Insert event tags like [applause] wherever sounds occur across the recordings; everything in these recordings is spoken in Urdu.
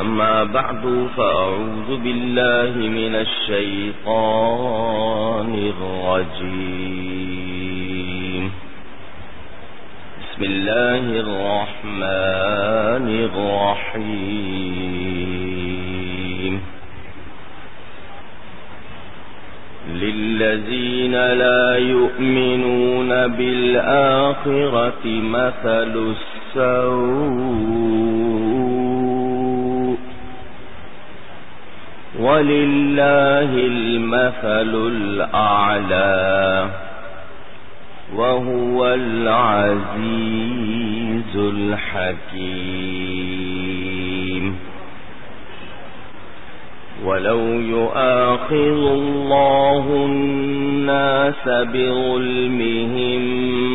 أما بعد فأعوذ بالله من الشيطان الرجيم. بسم الله الرحمن الرحيم. للذين لا يؤمنون بالآخرة مثل السوء. ولله المثل الأعلى وهو العزيز الحكيم. ولو يؤاخذ الله الناس بظلمهم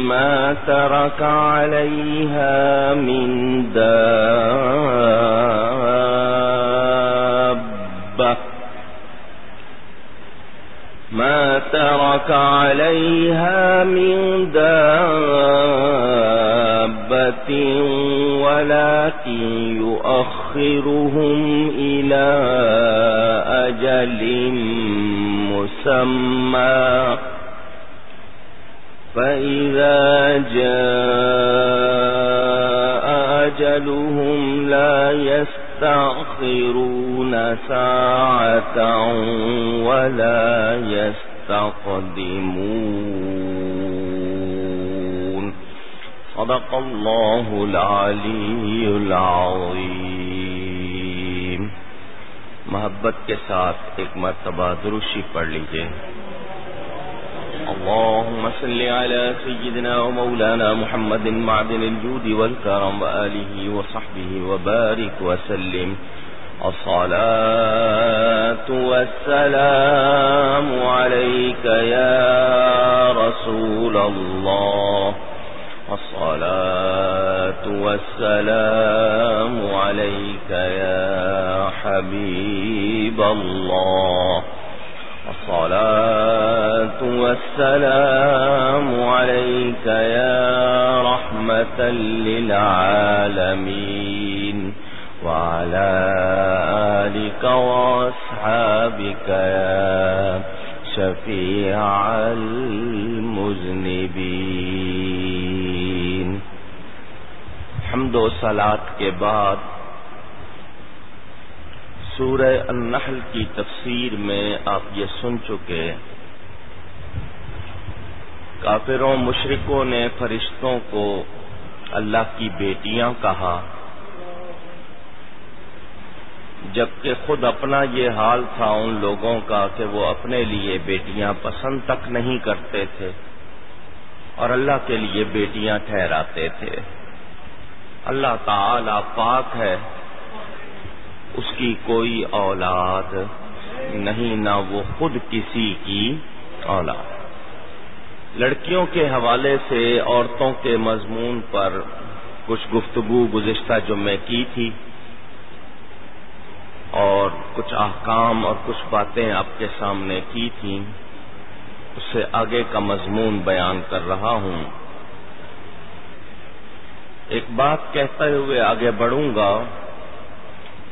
ما ترك عليها من دابة ما ترك عليها من دابة ولكن يؤخرهم إلى أجل مسمى. فإذا جاء أجلهم لا يستأخرون ساعة ولا يستقدمون. صدق الله العلي العظيم. محبت کے ساتھ ایک مرتبہ دروشی پڑھ لیجیے. اللهم صل على سيدنا ومولانا محمد معدن الجود والكرم وآله وصحبه وبارك وسلم الصلاة والسلام عليك يا رسول الله الصلاة والسلام عليك يا حبيب الله الصلاة والسلام عليك يا رحمة للعالمين وعلى آلك وأصحابك يا شفيع المذنبين. حمد و صلاة کے بعد سورہ النحل کی تفسیر میں آپ یہ سن چکے کافروں، مشرکوں نے فرشتوں کو اللہ کی بیٹیاں کہا۔ جبکہ خود اپنا یہ حال تھا ان لوگوں کا کہ وہ اپنے لیے بیٹیاں پسند تک نہیں کرتے تھے اور اللہ کے لیے بیٹیاں ٹھہراتے تھے۔ اللہ تعالی پاک ہے۔ اس کی کوئی اولاد نہیں، نہ وہ خود کسی کی اولاد۔ لڑکیوں کے حوالے سے عورتوں کے مضمون پر کچھ گفتگو، گزشتہ جمعے کی تھی، اور کچھ احکام اور کچھ باتیں آپ کے سامنے کی تھیں، اس سے آگے کا مضمون بیان کر رہا ہوں۔ ایک بات کہتے ہوئے آگے بڑھوں گا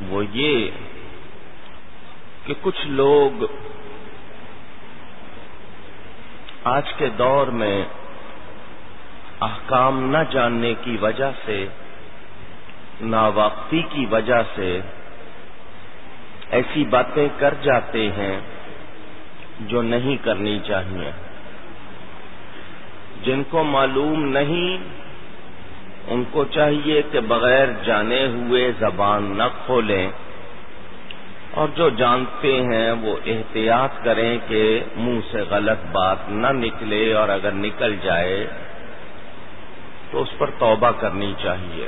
وہ یہ کہ کچھ لوگ آج کے دور میں احکام نہ جاننے کی وجہ سے ناواقفی کی وجہ سے ایسی باتیں کر جاتے ہیں جو نہیں کرنی چاہیے۔ جن کو معلوم نہیں ان کو چاہیے کہ بغیر جانے ہوئے زبان نہ کھولیں۔ اور جو جانتے ہیں وہ احتیاط کریں کہ منہ سے غلط بات نہ نکلے اور اگر نکل جائے تو اس پر توبہ کرنی چاہیے۔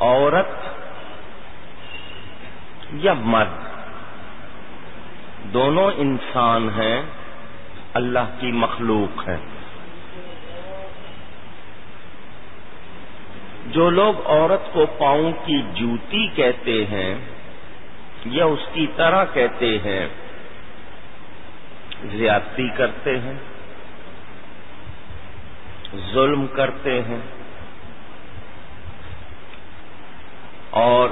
عورت یا مرد، دونوں انسان ہیں۔ اللہ کی مخلوق ہے۔ جو لوگ عورت کو پاؤں کی جوتی کہتے ہیں یا اس کی طرح کہتے ہیں، زیادتی کرتے ہیں، ظلم کرتے ہیں۔ اور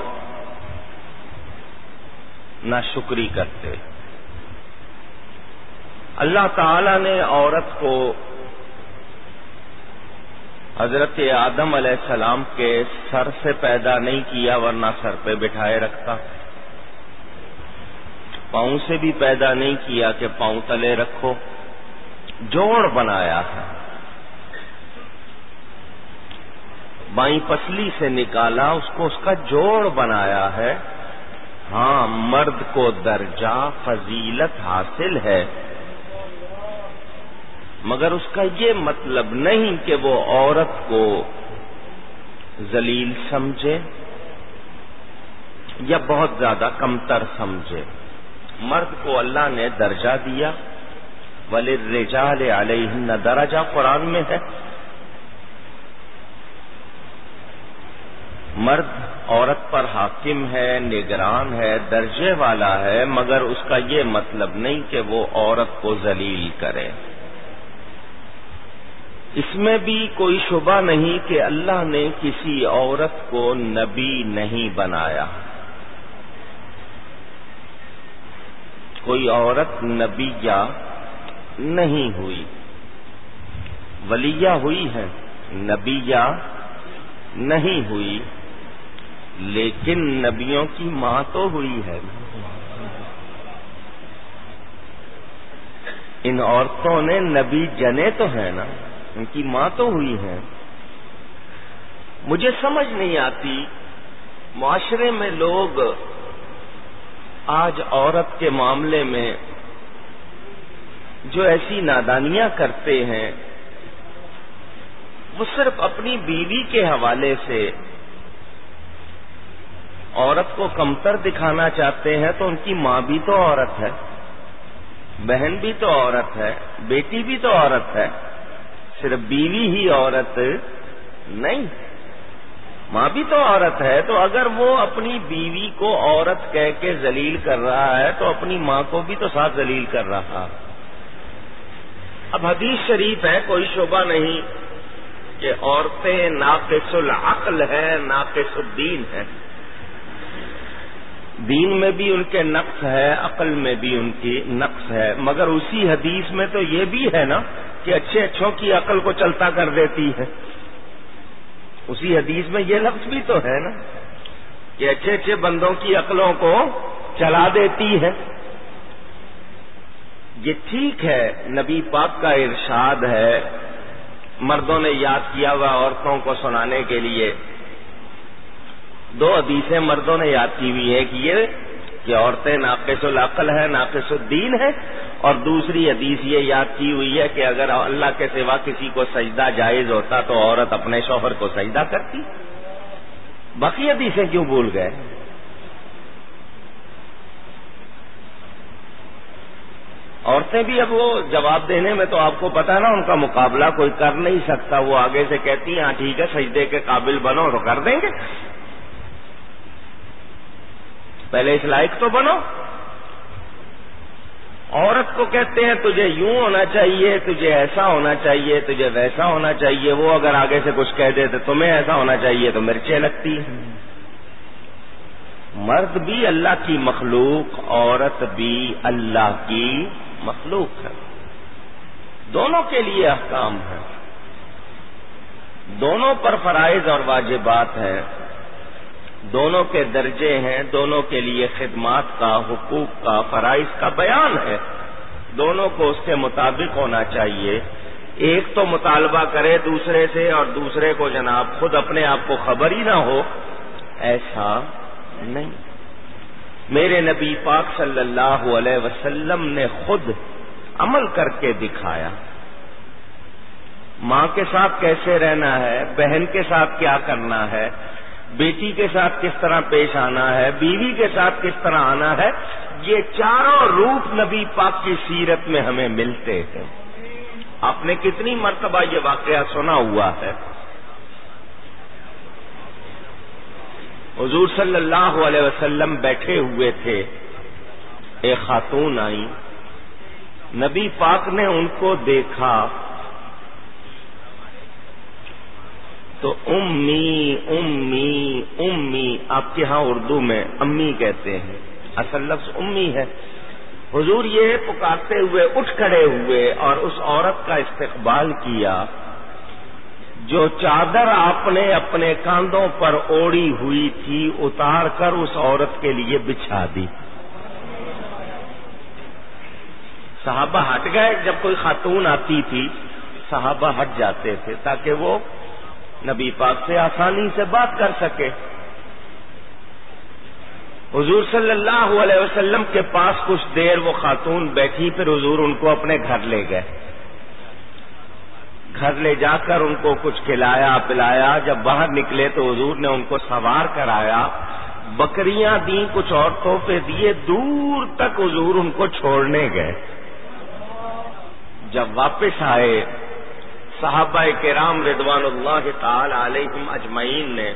ناشکری کرتے ہیں۔ اللہ تعالی نے عورت کو حضرت آدم علیہ السلام کے سر سے پیدا نہیں کیا ورنہ سر پہ بٹھائے رکھتا۔ پاؤں سے بھی پیدا نہیں کیا کہ پاؤں تلے رکھو۔ جوڑ بنایا ہے۔ بائیں پسلی سے نکالا، اس کو اس کا جوڑ بنایا ہے۔ ہاں مرد کو درجہ فضیلت حاصل ہے۔ مگر اس کا یہ مطلب نہیں کہ وہ عورت کو ذلیل سمجھے یا بہت زیادہ کمتر سمجھے۔ مرد کو اللہ نے درجہ دیا۔ ولی رجال علیہ درجہ قرآن میں ہے۔ مرد عورت پر حاکم ہے، نگران ہے، درجے والا ہے، مگر اس کا یہ مطلب نہیں کہ وہ عورت کو ذلیل کرے۔ اس میں بھی کوئی شبہ نہیں کہ اللہ نے کسی عورت کو نبی نہیں بنایا۔ کوئی عورت نبی یا نہیں ہوئی۔ ولیہ ہوئی ہے نبی یا نہیں ہوئی۔ لیکن نبیوں کی ماں تو ہوئی ہے۔ ان عورتوں نے نبی جنے تو ہیں نا۔ ان کی ماں تو ہوئی ہے مجھے سمجھ نہیں آتی، معاشرے میں لوگ آج عورت کے معاملے میں جو ایسی نادانیاں کرتے ہیں، وہ صرف اپنی بیوی کے حوالے سے عورت کو کمتر دکھانا چاہتے ہیں تو ان کی ماں بھی تو عورت ہے، بہن بھی تو عورت ہے، بیٹی بھی تو عورت ہے۔ صرف بیوی ہی عورت نہیں، ماں بھی تو عورت ہے، تو اگر وہ اپنی بیوی کو عورت کہہ کے ذلیل کر رہا ہے، تو اپنی ماں کو بھی تو ساتھ ذلیل کر رہا۔ اب حدیث شریف ہے، کوئی شعبہ نہیں کہ عورتیں ناقص العقل ہیں، ناقص الدین ہیں۔ دین میں بھی ان کے نقص ہے، عقل میں بھی ان کی نقص ہے۔ مگر اسی حدیث میں تو یہ بھی ہے نا کہ اچھے اچھوں کی عقل کو چلتا کر دیتی ہے۔ اسی حدیث میں یہ لفظ بھی تو ہے نا کہ اچھے اچھے بندوں کی عقلوں کو چلا دیتی ہے۔ یہ ٹھیک ہے، نبی پاک کا ارشاد ہے۔ مردوں نے یاد کیا ہوا عورتوں کو سنانے کے لیے۔ دو حدیثیں مردوں نے یاد کی ہوئی ہیں کہ یہ کہ عورتیں ناقص العقل ہے ناقص الدین ہے اور دوسری حدیث یہ یاد کی ہوئی ہے کہ اگر اللہ کے سوا کسی کو سجدہ جائز ہوتا تو عورت اپنے شوہر کو سجدہ کرتی۔ باقی حدیثیں کیوں بھول گئے؟ عورتیں بھی اب وہ جواب دینے میں تو آپ کو پتا نا، ان کا مقابلہ کوئی کر نہیں سکتا، وہ آگے سے کہتی ہیں ہاں ٹھیک ہے، سجدے کے قابل بنو تو کر دیں گے۔ پہلے اس لائق تو بنو۔ عورت کو کہتے ہیں، تجھے یوں ہونا چاہیے، تجھے ایسا ہونا چاہیے، تجھے ویسا ہونا چاہیے۔ وہ اگر آگے سے کچھ کہہ دے تو تمہیں ایسا ہونا چاہیے، تو مرچیں لگتی۔ ہیں مرد بھی اللہ کی مخلوق، عورت بھی اللہ کی مخلوق ہے۔ دونوں کے لیے احکام ہے دونوں پر فرائض اور واجبات ہیں۔ دونوں کے درجے ہیں، دونوں کے لیے خدمات کا، حقوق کا، فرائض کا بیان ہے۔ دونوں کو اس کے مطابق ہونا چاہیے۔ ایک تو مطالبہ کرے دوسرے سے اور دوسرے کو جناب خود اپنے آپ کو خبر ہی نہ ہو۔ ایسا نہیں۔ میرے نبی پاک صلی اللہ علیہ وسلم نے خود عمل کر کے دکھایا۔ ماں کے ساتھ کیسے رہنا ہے؟ بہن کے ساتھ کیا کرنا ہے؟ بیٹی کے ساتھ کس طرح پیش آنا ہے، بیوی کے ساتھ کس طرح آنا ہے، یہ چاروں روپ نبی پاک کی سیرت میں ہمیں ملتے ہیں۔ آپ نے کتنی مرتبہ یہ واقعہ سنا ہوا ہے۔ حضور صلی اللہ علیہ وسلم بیٹھے ہوئے تھے۔ ایک خاتون آئی۔ نبی پاک نے ان کو دیکھا۔ تو امی امی امی، آپ کے ہاں اردو میں امی کہتے ہیں۔ اصل لفظ امی ہے۔ حضور یہ پکارتے ہوئے، اٹھ کھڑے ہوئے اور اس عورت کا استقبال کیا، جو چادر آپ نے اپنے کاندھوں پر اوڑی ہوئی تھی، اتار کر اس عورت کے لیے بچھا دی۔ صحابہ ہٹ گئے۔ جب کوئی خاتون آتی تھی، صحابہ ہٹ جاتے تھے تاکہ وہ نبی پاک سے آسانی سے بات کر سکے۔ حضور صلی اللہ علیہ وسلم کے پاس کچھ دیر وہ خاتون بیٹھی، پھر حضور ان کو اپنے گھر لے گئے۔ گھر لے جا کر ان کو کچھ کھلایا، پلایا۔ جب باہر نکلے تو حضور نے ان کو سوار کرایا۔ بکریاں دیں کچھ عورتوں پہ دیے، دور تک حضور ان کو چھوڑنے گئے۔ جب واپس آئے صحابہ کرام رضوان اللہ تعالی علیہم اجمعین نے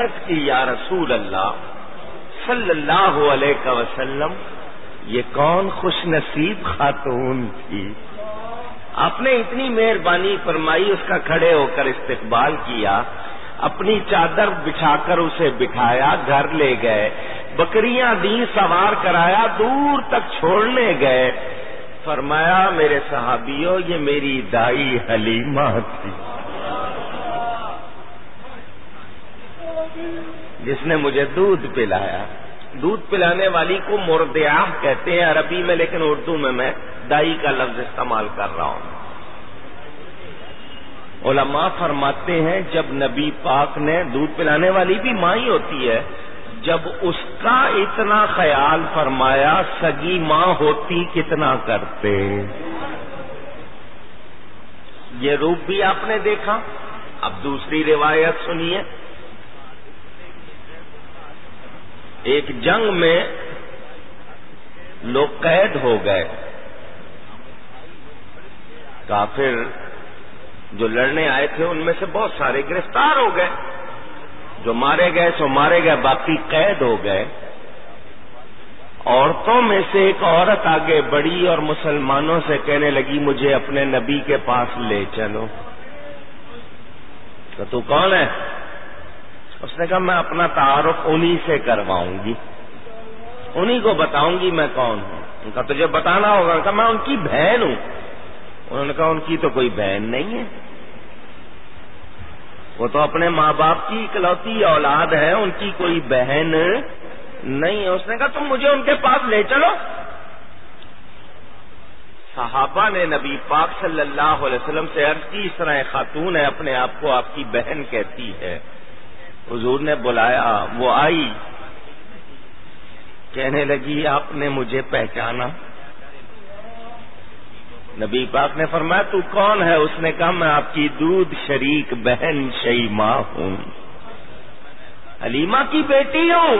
عرض کی، یا رسول اللہ صلی اللہ علیہ وسلم، یہ کون خوش نصیب خاتون تھی؟ آپ نے اتنی مہربانی فرمائی، اس کا کھڑے ہو کر استقبال کیا، اپنی چادر بچھا کر اسے بٹھایا، گھر لے گئے، بکریاں دی سوار کرایا، دور تک چھوڑنے گئے۔ فرمایا، میرے صحابیوں یہ میری دائی حلیمہ تھی۔ جس نے مجھے دودھ پلایا۔ دودھ پلانے والی کو مردیا کہتے ہیں عربی میں، لیکن اردو میں میں دائی کا لفظ استعمال کر رہا ہوں۔ علماء فرماتے ہیں، جب نبی پاک نے دودھ پلانے والی بھی ماں ہی ہوتی ہے جب اس کا اتنا خیال فرمایا، سگی ماں ہوتی کتنا کرتے؟ یہ روپ بھی آپ نے دیکھا؟ اب دوسری روایت سنیے۔ ایک جنگ میں لوگ قید ہو گئے۔ کافر جو لڑنے آئے تھے، ان میں سے بہت سارے گرفتار ہو گئے۔ جو مارے گئے سو مارے گئے، باقی قید ہو گئے۔ عورتوں میں سے ایک عورت آگے بڑی اور مسلمانوں سے کہنے لگی، مجھے اپنے نبی کے پاس لے چلو۔ تو تو کون ہے؟ اس نے کہا، میں اپنا تعارف انہی سے کرواؤں گی۔ انہی کو بتاؤں گی میں کون ہوں۔ ان کا تجھے بتانا ہوگا۔ کہا میں ان کی بہن ہوں۔ انہوں نے کہا، ان کی تو کوئی بہن نہیں ہے۔ وہ تو اپنے ماں باپ کی اکلوتی اولاد ہے، ان کی کوئی بہن نہیں ہے۔ اس نے کہا، تم مجھے ان کے پاس لے چلو۔ صحابہ نے نبی پاک صلی اللہ علیہ وسلم سے عرض کی، اس طرح خاتون ہے، اپنے آپ کو آپ کی بہن کہتی ہے۔ حضور نے بلایا، وہ آئی۔ کہنے لگی، آپ نے مجھے پہچانا۔ نبی پاک نے فرمایا، تو کون ہے؟ اس نے کہا، میں آپ کی دودھ شریک بہن شیما ہوں۔ علیما کی بیٹی ہوں۔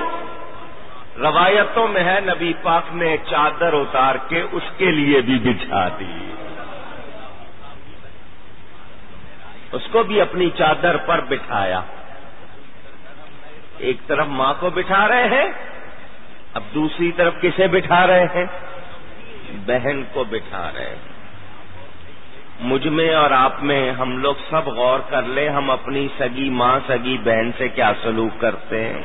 روایتوں میں ہے، نبی پاک نے چادر اتار کے اس کے لیے بھی بچھا دی۔ اس کو بھی اپنی چادر پر بٹھایا۔ ایک طرف ماں کو بٹھا رہے ہیں، اب دوسری طرف کسے بٹھا رہے ہیں؟ بہن کو بٹھا رہے ہیں۔ مجھ میں اور آپ میں ہم لوگ سب غور کر لیں، ہم اپنی سگی ماں، سگی بہن سے کیا سلوک کرتے ہیں؟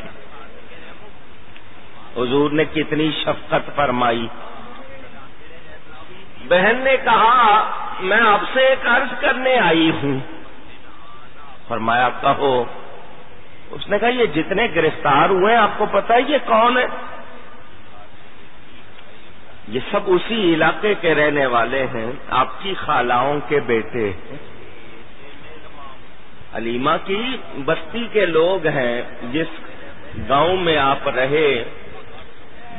حضور نے کتنی شفقت فرمائی۔ بہن نے کہا، میں آپ سے ایک عرض کرنے آئی ہوں۔ فرمایا، کہو۔ اس نے کہا، یہ جتنے گرفتار ہوئے ہیں، آپ کو پتا ہے یہ کون ہے؟ یہ سب اسی علاقے کے رہنے والے ہیں، آپ کی خالاؤں کے بیٹے۔ علیما کی بستی کے لوگ ہیں، جس گاؤں میں آپ رہے،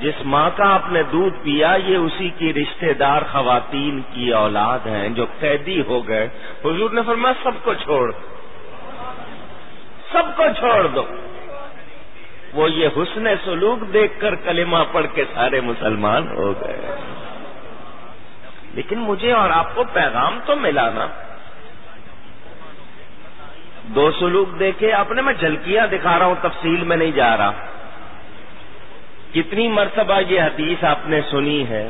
جس ماں کا آپ نے دودھ پیا، یہ اسی کی رشتہ دار خواتین کی اولاد ہیں، جو قیدی ہو گئے۔ حضور نے فرمایا، سب کو چھوڑ سب کو چھوڑ دو۔ وہ یہ حسن سلوک دیکھ کر کلمہ پڑھ کے سارے مسلمان ہو گئے۔ لیکن مجھے اور آپ کو پیغام تو ملا نا۔ دو سلوک دیکھے، آپ نے میں جھلکیاں دکھا رہا ہوں، تفصیل میں نہیں جا رہا۔ کتنی مرتبہ یہ حدیث آپ نے سنی ہے۔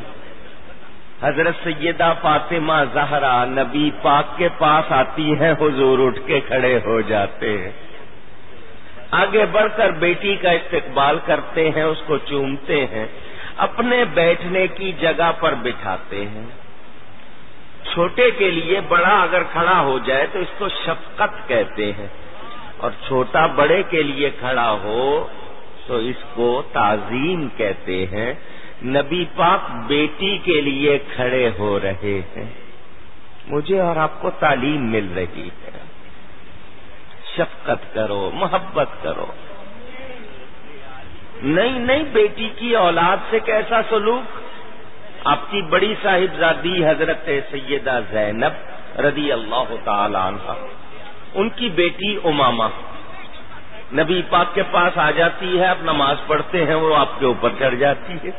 حضرت سیدہ فاطمہ زہرا نبی پاک کے پاس آتی ہیں، حضور اٹھ کے کھڑے ہو جاتے ہیں۔ آگے بڑھ کر بیٹی کا استقبال کرتے ہیں، اس کو چومتے ہیں، اپنے بیٹھنے کی جگہ پر بٹھاتے ہیں۔ چھوٹے کے لیے بڑا اگر کھڑا ہو جائے تو اس کو شفقت کہتے ہیں۔ اور چھوٹا بڑے کے لیے کھڑا ہو تو اس کو تعظیم کہتے ہیں۔ نبی پاک بیٹی کے لیے کھڑے ہو رہے ہیں۔ مجھے اور آپ کو تعلیم مل رہی ہے۔ شفقت کرو، محبت کرو۔ نہیں نہیں، بیٹی کی اولاد سے کیسا سلوک؟ آپ کی بڑی صاحبزادی حضرت سیدہ زینب رضی اللہ تعالی عنہ، ان کی بیٹی اماما نبی پاک کے پاس آ جاتی ہے اب نماز پڑھتے ہیں، وہ آپ کے اوپر چڑھ جاتی ہے۔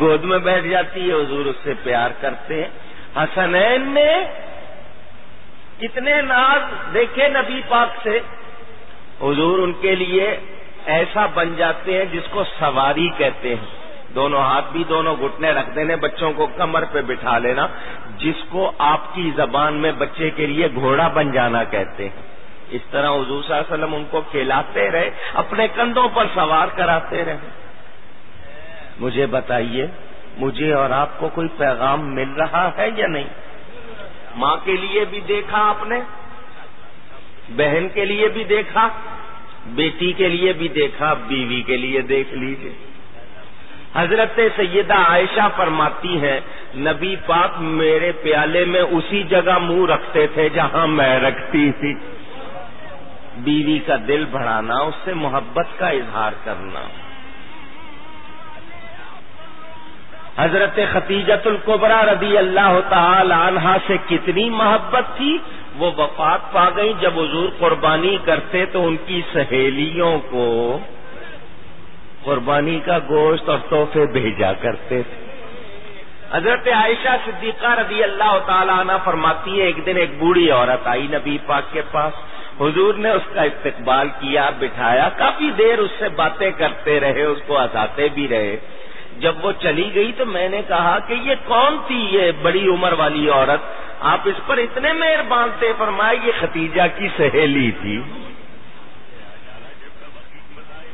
گود میں بیٹھ جاتی ہے، حضور اس سے پیار کرتے ہیں۔ حسنین نے کتنے ناز دیکھے نبی پاک سے، حضور ان کے لیے ایسا بن جاتے ہیں جس کو سواری کہتے ہیں۔ دونوں ہاتھ بھی دونوں گھٹنے رکھ دینے، بچوں کو کمر پہ بٹھا لینا۔ جس کو آپ کی زبان میں بچے کے لیے گھوڑا بن جانا کہتے ہیں۔ اس طرح حضور صلی اللہ علیہ وسلم ان کو کھلاتے رہے، اپنے کندھوں پر سوار کراتے رہے۔ مجھے بتائیے، مجھے اور آپ کو کوئی پیغام مل رہا ہے یا نہیں؟ ماں کے لیے بھی دیکھا آپ نے، بہن کے لیے بھی دیکھا، بیٹی کے لیے بھی دیکھا، بیوی کے لیے دیکھ لیجیے حضرت سیدہ عائشہ فرماتی ہیں، نبی پاک میرے پیالے میں اسی جگہ منہ رکھتے تھے جہاں میں رکھتی تھی۔ بیوی کا دل بڑھانا، اس سے محبت کا اظہار کرنا۔ حضرت ختیجت القبرا رضی اللہ تعالی عنہا سے کتنی محبت تھی؟ وہ وفات پا گئی جب حضور قربانی کرتے تو ان کی سہیلیوں کو قربانی کا گوشت اور تحفے بھیجا کرتے تھے۔ حضرت عائشہ صدیقہ رضی اللہ تعالی عنہ فرماتی ہے، ایک دن ایک بوڑھی عورت آئی نبی پاک کے پاس۔ حضور نے اس کا استقبال کیا، بٹھایا۔ کافی دیر اس سے باتیں کرتے رہے، اس کو ہنساتے بھی رہے۔ جب وہ چلی گئی تو میں نے کہا کہ یہ کون تھی یہ بڑی عمر والی عورت؟ آپ اس پر اتنے مہربان تھے، فرمائے یہ ختیجہ کی سہیلی تھی۔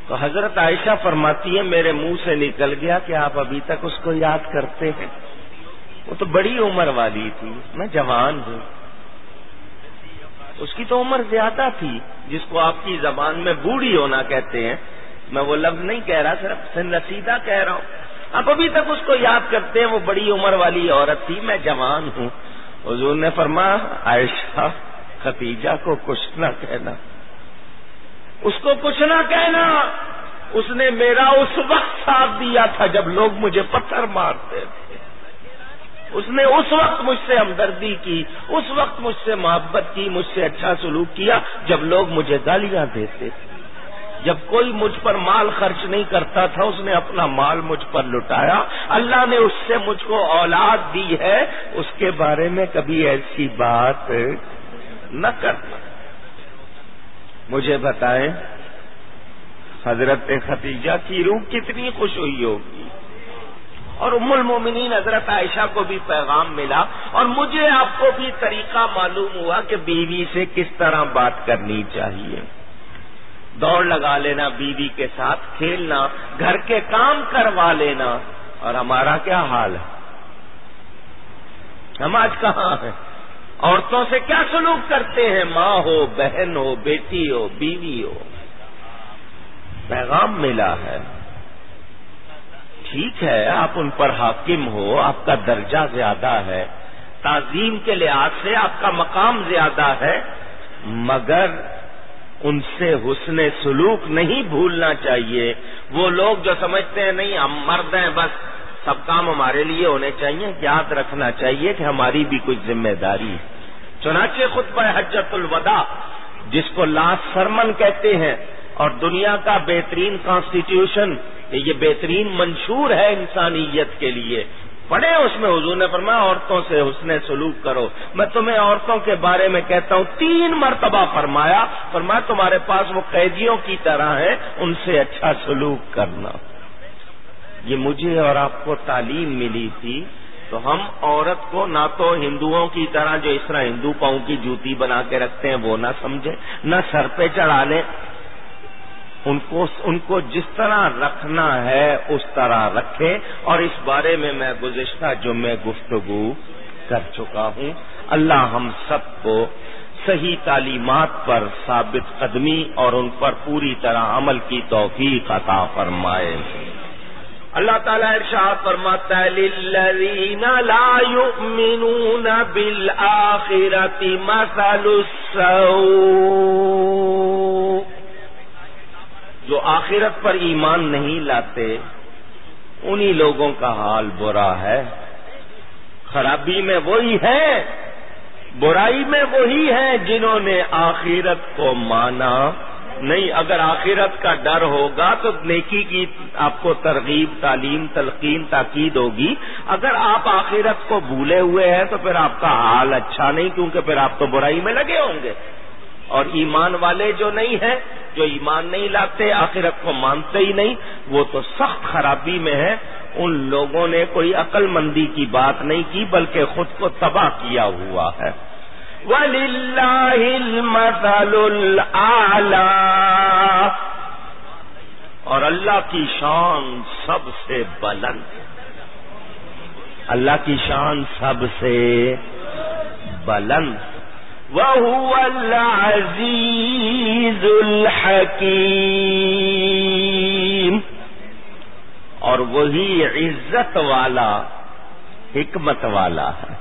تو حضرت عائشہ فرماتی ہے میرے منہ سے نکل گیا کہ آپ ابھی تک اس کو یاد کرتے ہیں۔ وہ تو بڑی عمر والی تھی، میں جوان ہوں۔ اس کی تو عمر زیادہ تھی، جس کو آپ کی زبان میں بوڑھی ہونا کہتے ہیں۔ میں وہ لفظ نہیں کہہ رہا، صرف سن رسیدہ کہہ رہا ہوں۔ آپ ابھی تک اس کو یاد کرتے ہیں، وہ بڑی عمر والی عورت تھی، میں جوان ہوں۔ حضور نے فرما عائشہ ختیجہ کو کچھ نہ کہنا۔ اس کو کچھ نہ کہنا۔ اس نے میرا اس وقت ساتھ دیا تھا جب لوگ مجھے پتھر مارتے تھے۔ اس نے اس وقت مجھ سے ہمدردی کی، اس وقت مجھ سے محبت کی، مجھ سے اچھا سلوک کیا جب لوگ مجھے گالیاں دیتے تھے۔ جب کوئی مجھ پر مال خرچ نہیں کرتا تھا، اس نے اپنا مال مجھ پر لٹایا۔ اللہ نے اس سے مجھ کو اولاد دی ہے۔ اس کے بارے میں کبھی ایسی بات نہ کرنا۔ مجھے بتائیں، حضرت ختیجہ کی روح کتنی خوش ہوئی ہوگی۔ اور ام المومنین حضرت عائشہ کو بھی پیغام ملا۔ اور مجھے آپ کو بھی طریقہ معلوم ہوا کہ بیوی سے کس طرح بات کرنی چاہیے۔ دوڑ لگا لینا، بیوی کے ساتھ کھیلنا، گھر کے کام کروا لینا، اور ہمارا کیا حال ہے؟ ہم آج کہاں ہیں؟ عورتوں سے کیا سلوک کرتے ہیں؟ ماں ہو، بہن ہو، بیٹی ہو، بیوی ہو؟ پیغام ملا ہے۔ ٹھیک ہے، آپ ان پر حاکم ہو، آپ کا درجہ زیادہ ہے۔ تعظیم کے لحاظ سے آپ کا مقام زیادہ ہے، مگر ان سے حسن سلوک نہیں بھولنا چاہیے۔ وہ لوگ جو سمجھتے ہیں، نہیں، ہم مرد ہیں، بس سب کام ہمارے لیے ہونے چاہیے، یاد رکھنا چاہیے کہ ہماری بھی کچھ ذمہ داری چنانچہ خود پر حجت الوداع، جس کو لاسٹ سرمن کہتے ہیں، اور دنیا کا بہترین کانسٹیٹیوشن یہ بہترین منشور ہے انسانیت کے لیے۔ پڑھے اس میں حضور نے فرمایا، عورتوں سے حسن سلوک کرو۔ میں تمہیں عورتوں کے بارے میں کہتا ہوں، تین مرتبہ فرمایا فرمایا، تمہارے پاس وہ قیدیوں کی طرح ہے ان سے اچھا سلوک کرنا۔ یہ مجھے اور آپ کو تعلیم ملی تھی، تو ہم عورت کو نہ تو ہندوؤں کی طرح جو اس طرح ہندو پاؤں کی جوتی بنا کے رکھتے ہیں، وہ نہ سمجھے نہ سر پہ چڑھا لیں۔ ان کو ان کو جس طرح رکھنا ہے اس طرح رکھے اور اس بارے میں میں گزشتہ جمعے گفتگو کر چکا ہوں۔ اللہ ہم سب کو صحیح تعلیمات پر ثابت قدمی اور ان پر پوری طرح عمل کی توفیق عطا فرمائے۔ اللہ تعالیٰ ارشاد فرماتا ہے للذین لا یؤمنون مثل السوء۔ جو آخرت پر ایمان نہیں لاتے، انہی لوگوں کا حال برا ہے۔ خرابی میں وہی ہے، برائی میں وہی ہے جنہوں نے آخرت کو مانا۔ نہیں، اگر آخرت کا ڈر ہوگا تو نیکی کی آپ کو ترغیب، تعلیم، تلقین، تاکید ہوگی۔ اگر آپ آخرت کو بھولے ہوئے ہیں تو پھر آپ کا حال اچھا نہیں، کیونکہ پھر آپ تو برائی میں لگے ہوں گے۔ اور ایمان والے جو نہیں ہیں، جو ایمان نہیں لاتے، آخرت کو مانتے ہی نہیں، وہ تو سخت خرابی میں ہے ان لوگوں نے کوئی عقل مندی کی بات نہیں کی، بلکہ خود کو تباہ کیا ہوا ہے۔ اور اللہ کی شان سب سے بلند۔ اللہ کی شان سب سے بلند۔ وہ العزیز الحکیم اور وہی عزت والا، حکمت والا ہے۔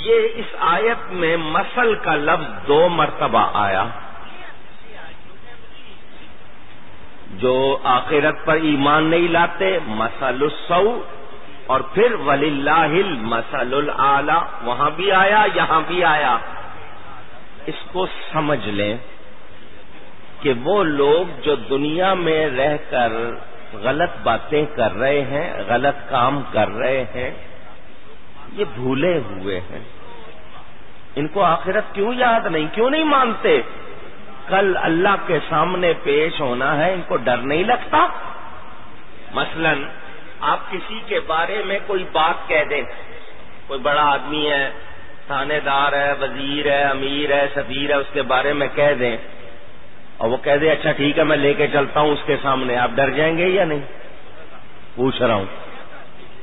یہ اس آیت میں مسل کا لفظ دو مرتبہ آیا۔ جو آخرت پر ایمان نہیں لاتے مسل السو اور پھر ولی اللہ مسل العلی وہاں بھی آیا، یہاں بھی آیا۔ اس کو سمجھ لیں کہ وہ لوگ جو دنیا میں رہ کر غلط باتیں کر رہے ہیں، غلط کام کر رہے ہیں، یہ بھولے ہوئے ہیں۔ ان کو آخرت کیوں یاد نہیں؟ کیوں نہیں مانتے؟ کل اللہ کے سامنے پیش ہونا ہے، ان کو ڈر نہیں لگتا؟ مثلا آپ کسی کے بارے میں کوئی بات کہہ دیں۔ کوئی بڑا آدمی ہے، تھانے دار ہے، وزیر ہے، امیر ہے سفیر ہے، اس کے بارے میں کہہ دیں۔ اور وہ کہہ دے اچھا ٹھیک ہے، میں لے کے چلتا ہوں اس کے سامنے۔ آپ ڈر جائیں گے یا نہیں؟ پوچھ رہا ہوں۔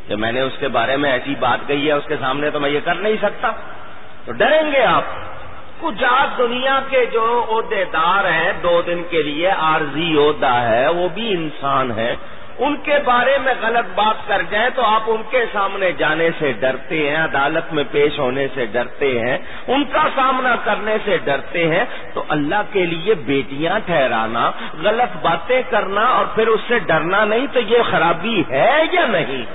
کہ میں نے اس کے بارے میں ایسی بات کہی ہے، اس کے سامنے تو میں یہ کر نہیں سکتا۔ تو ڈریں گے آپ۔ کچھ آپ دنیا کے جو عہدے دار ہیں، دو دن کے لیے عارضی عہدہ ہے، وہ بھی انسان ہے۔ ان کے بارے میں غلط بات کر جائیں تو آپ ان کے سامنے جانے سے ڈرتے ہیں، عدالت میں پیش ہونے سے ڈرتے ہیں، ان کا سامنا کرنے سے ڈرتے ہیں۔ تو اللہ کے لیے بیٹیاں ٹھہرانا، غلط باتیں کرنا اور پھر اس سے ڈرنا نہیں تو یہ خرابی ہے یا نہیں؟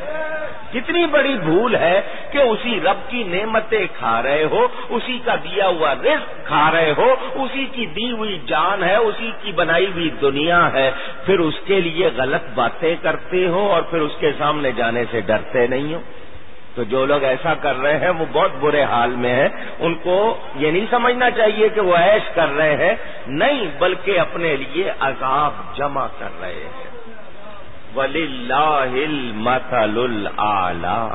کتنی بڑی بھول ہے کہ اسی رب کی نعمتیں کھا رہے ہو، اسی کا دیا ہوا رزق کھا رہے ہو، اسی کی دی ہوئی جان ہے، اسی کی بنائی ہوئی دنیا ہے۔ پھر اس کے لیے غلط باتیں کرتے ہو اور پھر اس کے سامنے جانے سے ڈرتے نہیں ہو۔ تو جو لوگ ایسا کر رہے ہیں، وہ بہت برے حال میں ہیں۔ ان کو یہ نہیں سمجھنا چاہیے کہ وہ ایش کر رہے ہیں، نہیں، بلکہ اپنے لیے عذاب جمع کر رہے ہیں۔ المثل العلی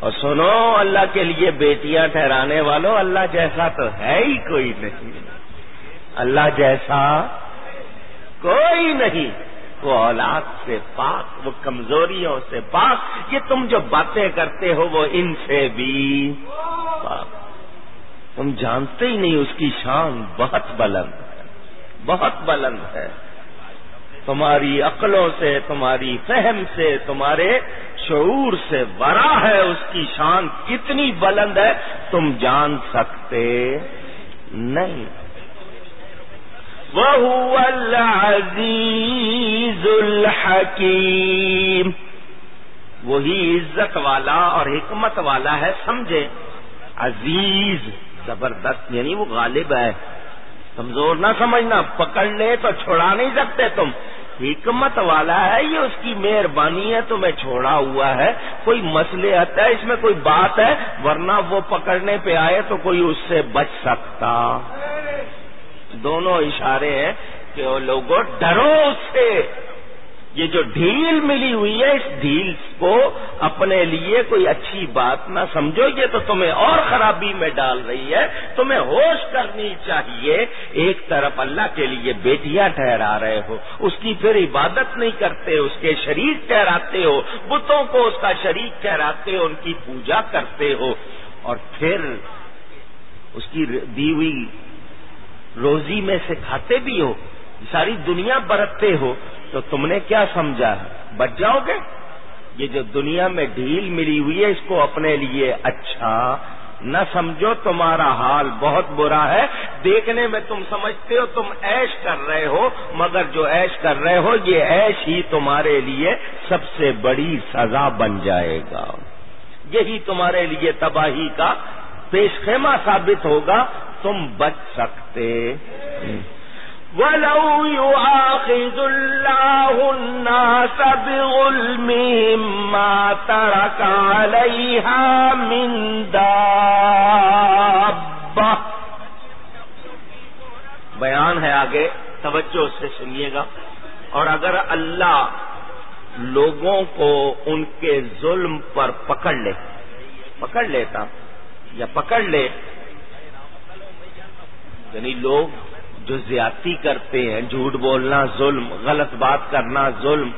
اور سنو، اللہ کے لیے بیٹیاں ٹھہرانے والوں، اللہ جیسا تو ہے ہی کوئی نہیں۔ اللہ جیسا کوئی نہیں۔ وہ اولاد سے پاک، وہ کمزوریوں سے پاک۔ یہ تم جو باتیں کرتے ہو، وہ ان سے بھی پاک۔ تم جانتے ہی نہیں، اس کی شان بہت بلند ہے، بہت بلند ہے۔ تمہاری عقلوں سے، تمہاری فہم سے، تمہارے شعور سے بڑا ہے اس کی شان کتنی بلند ہے، تم جان سکتے نہیں۔ وہ العزیز الحکیم وہی عزت والا اور حکمت والا ہے، سمجھے؟ عزیز، زبردست یعنی وہ غالب ہے۔ کمزور نہ سمجھنا، پکڑ لے تو چھوڑا نہیں سکتے تم۔ حکمت والا ہے، یہ اس کی مہربانی ہے، تمہیں چھوڑا ہوا ہے۔ کوئی مسئلے آتا ہے، اس میں کوئی بات ہے، ورنہ وہ پکڑنے پہ آئے تو کوئی اس سے بچ سکتا۔ دونوں اشارے ہیں کہ وہ لوگوں ڈرو اس سے۔ یہ جو ڈھیل ملی ہوئی ہے، اس ڈھیل کو اپنے لیے کوئی اچھی بات نہ سمجھو، یہ تو تمہیں اور خرابی میں ڈال رہی ہے۔ تمہیں ہوش کرنی چاہیے، ایک طرف اللہ کے لیے بیٹیاں ٹھہرا رہے ہو، اس کی پھر عبادت نہیں کرتے، اس کے شریک ٹھہراتے ہو، بتوں کو اس کا شریک ٹھہراتے ہو ان کی پوجا کرتے ہو۔ اور پھر اس کی دی ہوئی روزی میں سے کھاتے بھی ہو، ساری دنیا برتتے ہو۔ تو تم نے کیا سمجھا بچ جاؤ گے؟ یہ جو دنیا میں ڈھیل ملی ہوئی ہے، اس کو اپنے لیے اچھا نہ سمجھو، تمہارا حال بہت برا ہے۔ دیکھنے میں تم سمجھتے ہو، تم ایش کر رہے ہو، مگر جو ایش کر رہے ہو، یہ ایش ہی تمہارے لیے سب سے بڑی سزا بن جائے گا۔ یہی تمہارے لیے تباہی کا پیش خیمہ ثابت ہوگا۔ تم بچ سکتے۔ ولو يؤاخذ الله الناس بظلمهم ما ترك عليها من دابة. بیان ہے آگے، توجہ سے سنیے گا۔ اور اگر اللہ لوگوں کو ان کے ظلم پر پکڑ لے، پکڑ لیتا یا پکڑ لے یعنی لوگ جو زیادتی کرتے ہیں، جھوٹ بولنا ظلم، غلط بات کرنا ظلم،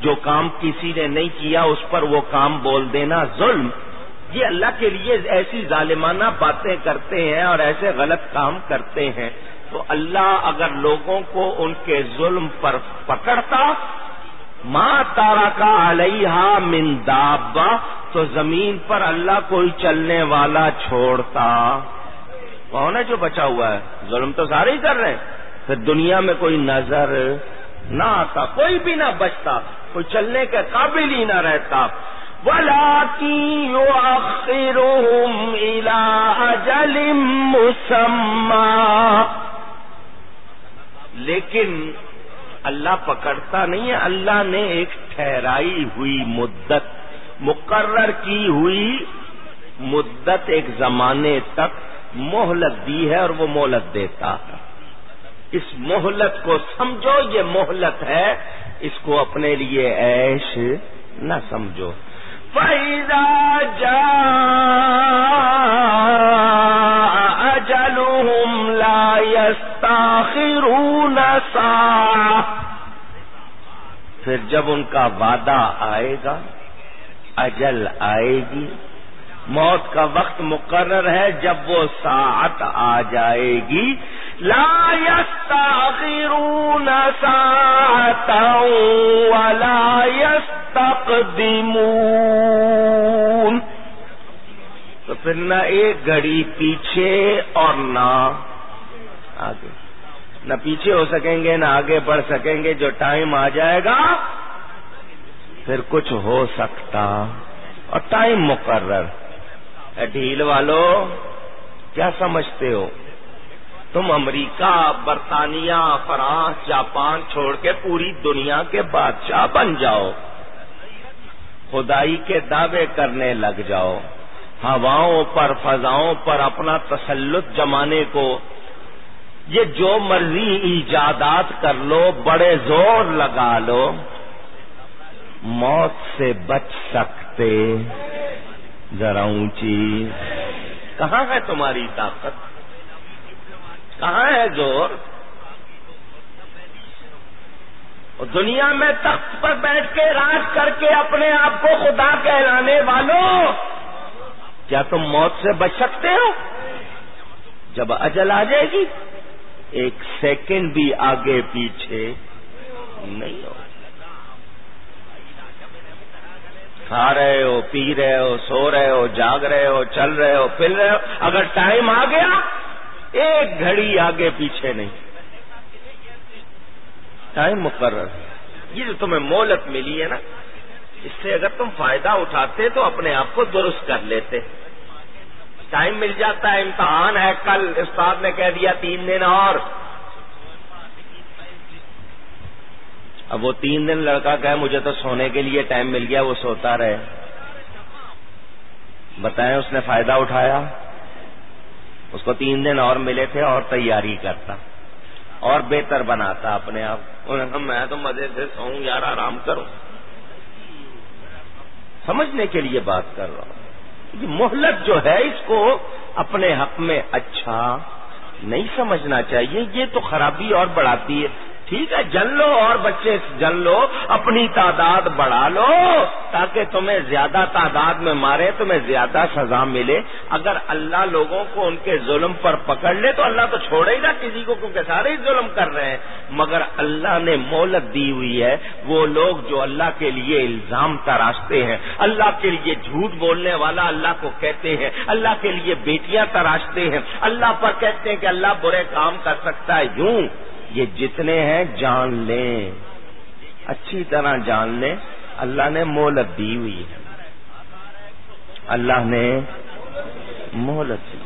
جو کام کسی نے نہیں کیا اس پر وہ کام بول دینا ظلم، یہ اللہ کے لیے ایسی ظالمانہ باتیں کرتے ہیں اور ایسے غلط کام کرتے ہیں۔ تو اللہ اگر لوگوں کو ان کے ظلم پر پکڑتا ماں تارا کا علیہ من دابا تو زمین پر اللہ کوئی چلنے والا چھوڑتا۔ کون ہے جو بچا ہوا ہے؟ ظلم تو سارے ہی کر رہے ہیں۔ پھر دنیا میں کوئی نظر نہ آتا، کوئی بھی نہ بچتا، کوئی چلنے کے قابل ہی نہ رہتا۔ بلا کی اجل لیکن اللہ پکڑتا نہیں ہے، اللہ نے ایک ٹھہرائی ہوئی مدت، مقرر کی ہوئی مدت ایک زمانے تک۔ مہلت دی ہے اور وہ مہلت دیتا ہے اس مہلت کو سمجھو، یہ مہلت ہے، اس کو اپنے لیے ایش نہ سمجھو۔ فیضا جا اجل لا يستاخرون سا پھر جب ان کا وعدہ آئے گا، اجل آئے گی موت کا وقت مقرر ہے جب وہ ساعت آ جائے گی۔ لا يستغرون ساعتا ولا يستقدمون تو پھر نہ ایک گھڑی پیچھے اور نہ آگے۔ نہ پیچھے ہو سکیں گے، نہ آگے بڑھ سکیں گے، جو ٹائم آ جائے گا، پھر کچھ ہو سکتا۔ اور ٹائم مقرر۔ ڈھیل والو، کیا سمجھتے ہو؟ تم امریکہ، برطانیہ، فرانس، جاپان چھوڑ کے پوری دنیا کے بادشاہ بن جاؤ۔ خدائی کے دعوے کرنے لگ جاؤ۔ ہواؤں پر، فضاؤں پر اپنا تسلط جمانے کو۔ یہ جو مرضی ایجادات کر لو، بڑے زور لگا لو۔ موت سے بچ سکتے۔ ذرا اونچی۔ کہاں ہے تمہاری طاقت؟ کہاں ہے زور؟ دنیا میں تخت پر بیٹھ کے راج کر کے اپنے آپ کو خدا کہلانے والوں، کیا تم موت سے بچ سکتے ہو؟ جب اجل آ جائے گی، ایک سیکنڈ بھی آگے پیچھے نہیں ہو کھا رہے ہو، پی رہے ہو، سو رہے ہو، جاگ رہے ہو، چل رہے ہو، پھر رہے ہو۔ اگر ٹائم آ گیا، ایک گھڑی آگے پیچھے نہیں۔ ٹائم مقرر۔ یہ جو تمہیں مولت ملی ہے نا، اس سے اگر تم فائدہ اٹھاتے تو اپنے آپ کو درست کر لیتے۔ ٹائم مل جاتا ہے، امتحان ہے، کل استاد نے کہہ دیا تین دن اور۔ اب وہ تین دن لڑکا کہ مجھے تو سونے کے لیے ٹائم مل گیا، وہ سوتا رہے۔ بتائیں اس نے فائدہ اٹھایا؟ اس کو تین دن اور ملے تھے اور تیاری کرتا، اور بہتر بناتا اپنے آپ میں تو مزے سے سوؤں یار، آرام کروں۔ سمجھنے کے لیے بات کر رہا ہوں۔ مہلت جو ہے، اس کو اپنے حق میں اچھا نہیں سمجھنا چاہیے۔ یہ تو خرابی اور بڑھاتی ہے۔ ٹھیک ہے، جل لو اور بچے جل لو، اپنی تعداد بڑھا لو تاکہ تمہیں زیادہ تعداد میں مارے، تمہیں زیادہ سزا ملے۔ اگر اللہ لوگوں کو ان کے ظلم پر پکڑ لے تو اللہ تو چھوڑے ہی نہ کسی کو، کیونکہ سارے ہی ظلم کر رہے ہیں۔ مگر اللہ نے مولت دی ہوئی ہے۔ وہ لوگ جو اللہ کے لیے الزام تراشتے ہیں، اللہ کے لیے جھوٹ بولنے والا اللہ کو کہتے ہیں، اللہ کے لیے بیٹیاں تراشتے ہیں۔ اللہ پر کہتے ہیں کہ اللہ برے کام کر سکتا ہے۔ یوں یہ جتنے ہیں جان لیں۔ اچھی طرح جان لیں۔ اللہ نے مہلت دی ہوئی ہے۔ اللہ نے مہلت دی۔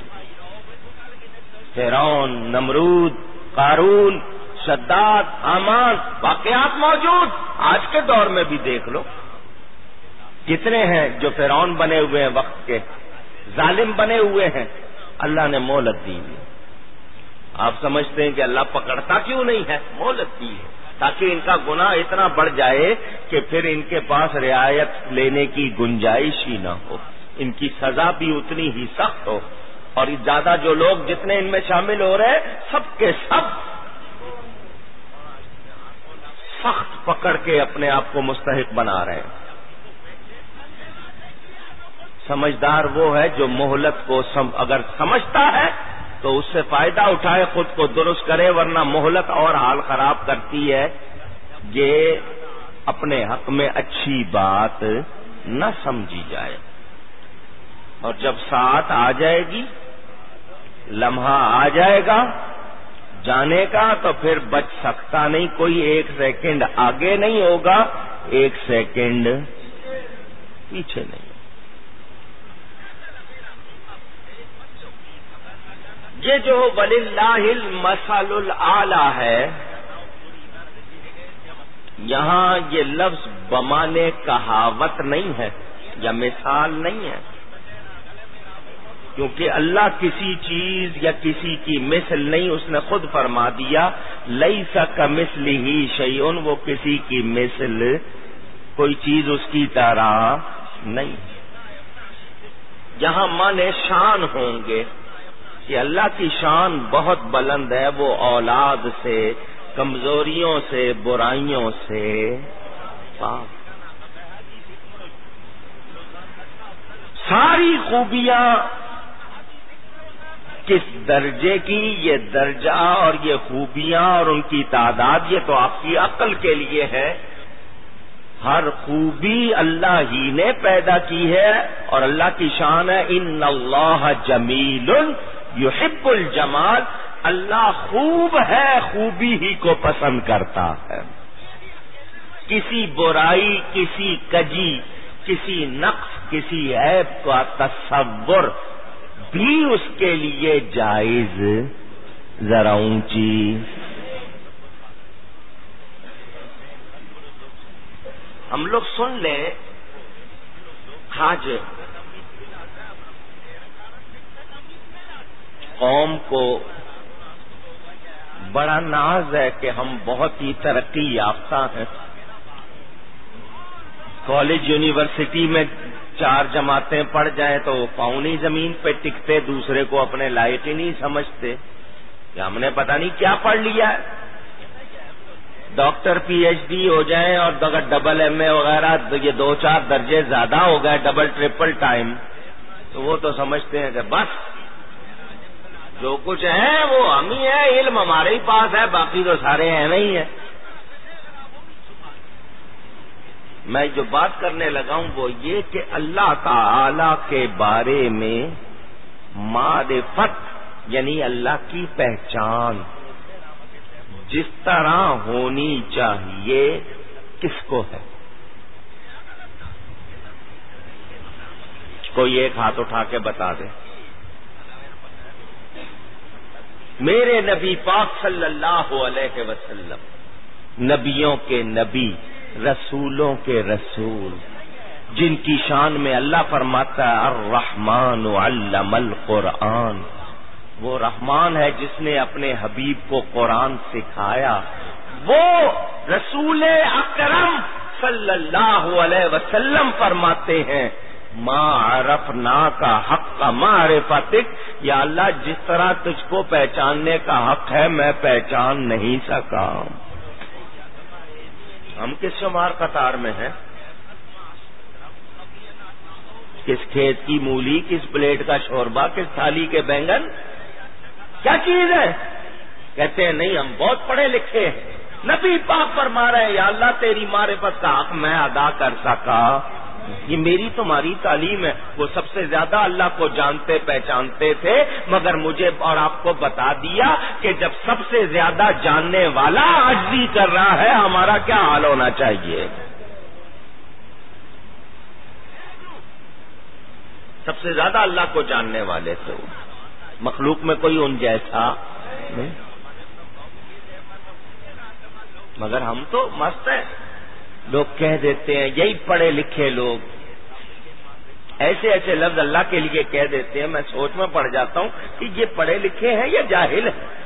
فرون نمرود، قارون، شداد امان واقعات موجود۔ آج کے دور میں بھی دیکھ لو۔ کتنے ہیں جو فرعون بنے ہوئے ہیں وقت کے۔ ظالم بنے ہوئے ہیں۔ اللہ نے مہلت دی ہوئی۔ آپ سمجھتے ہیں کہ اللہ پکڑتا کیوں نہیں ہے؟ مولت کی ہے۔ تاکہ ان کا گنا اتنا بڑھ جائے کہ پھر ان کے پاس رعایت لینے کی گنجائش ہی نہ ہو۔ ان کی سزا بھی اتنی ہی سخت ہو۔ اور زیادہ جو لوگ جتنے ان میں شامل ہو رہے سب کے سب سخت پکڑ کے اپنے آپ کو مستحق بنا رہے ہیں۔ سمجھدار وہ ہے جو مہلت کو سم، اگر سمجھتا ہے تو اس سے فائدہ اٹھائے خود کو درست کرے ورنہ مہلت اور حال خراب کرتی ہے یہ اپنے حق میں اچھی بات نہ سمجھی جائے۔ اور جب ساتھ آ جائے گی، لمحہ آ جائے گا جانے کا، تو پھر بچ سکتا نہیں۔ کوئی ایک سیکنڈ آگے نہیں ہوگا، ایک سیکنڈ پیچھے نہیں۔ یہ جو ولی اللہ مسال العلی ہے، یہاں یہ لفظ بمانے کہاوت نہیں ہے، یا مثال نہیں ہے۔ کیونکہ اللہ کسی چیز یا کسی کی مثل نہیں، اس نے خود فرما دیا لئی سا مثل ہی شیون وہ کسی کی مثل، کوئی چیز اس کی طرح نہیں۔ یہاں من شان ہوں گے کہ اللہ کی شان بہت بلند ہے، وہ اولاد سے، کمزوریوں سے، برائیوں سے۔ پاک ساری خوبیاں کس درجے کی؟ یہ درجہ اور یہ خوبیاں اور ان کی تعداد، یہ تو آپ کی عقل کے لیے ہے۔ ہر خوبی اللہ ہی نے پیدا کی ہے اور اللہ کی شان ہے۔ ان اللہ جمیل یحب الجمال، اللہ خوب ہے، خوبی ہی کو پسند کرتا ہے۔ کسی برائی، کسی کجی، کسی نقص، کسی عیب کا تصور بھی اس کے لیے جائز۔ ذرا اونچی۔ ہم لوگ سن لیں حاج قوم کو بڑا ناز ہے کہ ہم بہت ہی ترقی یافتہ ہیں۔ کالج یونیورسٹی میں چار جماعتیں پڑ جائیں تو وہ پاؤنی زمین پہ ٹکتے، دوسرے کو اپنے لائق ہی نہیں سمجھتے۔ کہ ہم نے پتہ نہیں کیا پڑھ لیا۔ ہے ڈاکٹر، پی ایچ ڈی ہو جائیں اور اگر ڈبل ایم اے وغیرہ یہ دو چار درجے زیادہ ہو گئے، ڈبل ٹریپل ٹائم۔ تو وہ تو سمجھتے ہیں کہ بس۔ جو کچھ ہے وہ ہم ہی ہیں، علم ہمارے ہی پاس ہے، باقی تو سارے ہیں نہیں ہے میں جو بات کرنے لگا ہوں وہ یہ کہ اللہ تعالی کے بارے میں معرفت یعنی اللہ کی پہچان جس طرح ہونی چاہیے کس کو ہے؟ کوئی ایک ہاتھ اٹھا کے بتا دے۔ میرے نبی پاک صلی اللہ علیہ وسلم، نبیوں کے نبی، رسولوں کے رسول، جن کی شان میں اللہ فرماتا ہے، الرحمن علم القرآن۔ وہ رحمان ہے جس نے اپنے حبیب کو قرآن سکھایا۔ وہ رسول اکرم صلی اللہ علیہ وسلم فرماتے ہیں۔ عرف نا کا حق کا معرفت یا اللہ جس طرح تجھ کو پہچاننے کا حق ہے، میں پہچان نہیں سکا۔ ہم کس شمار قطار میں ہیں؟ کس کھیت کی مولی، کس پلیٹ کا شوربہ، کس تھالی کے بینگن؟ کیا چیز ہے؟ کہتے ہیں، نہیں، ہم بہت پڑھے لکھے ہیں۔ نبی پاک فرما رہے ہیں، یا اللہ، تیری معرفت کا حق میں ادا کر سکا۔ یہ میری تمہاری تعلیم ہے۔ وہ سب سے زیادہ اللہ کو جانتے، پہچانتے تھے، مگر مجھے اور آپ کو بتا دیا کہ جب سب سے زیادہ جاننے والا عجزی کر رہا ہے، ہمارا کیا حال ہونا چاہیے؟ سب سے زیادہ اللہ کو جاننے والے تھے مخلوق میں کوئی ان جیسا مگر ہم تو مست ہیں۔ لوگ کہہ دیتے ہیں، یہی پڑھے لکھے لوگ۔ ایسے ایسے لفظ اللہ کے لیے کہہ دیتے ہیں، میں سوچ میں پڑ جاتا ہوں کہ یہ پڑھے لکھے ہیں یا جاہل ہیں۔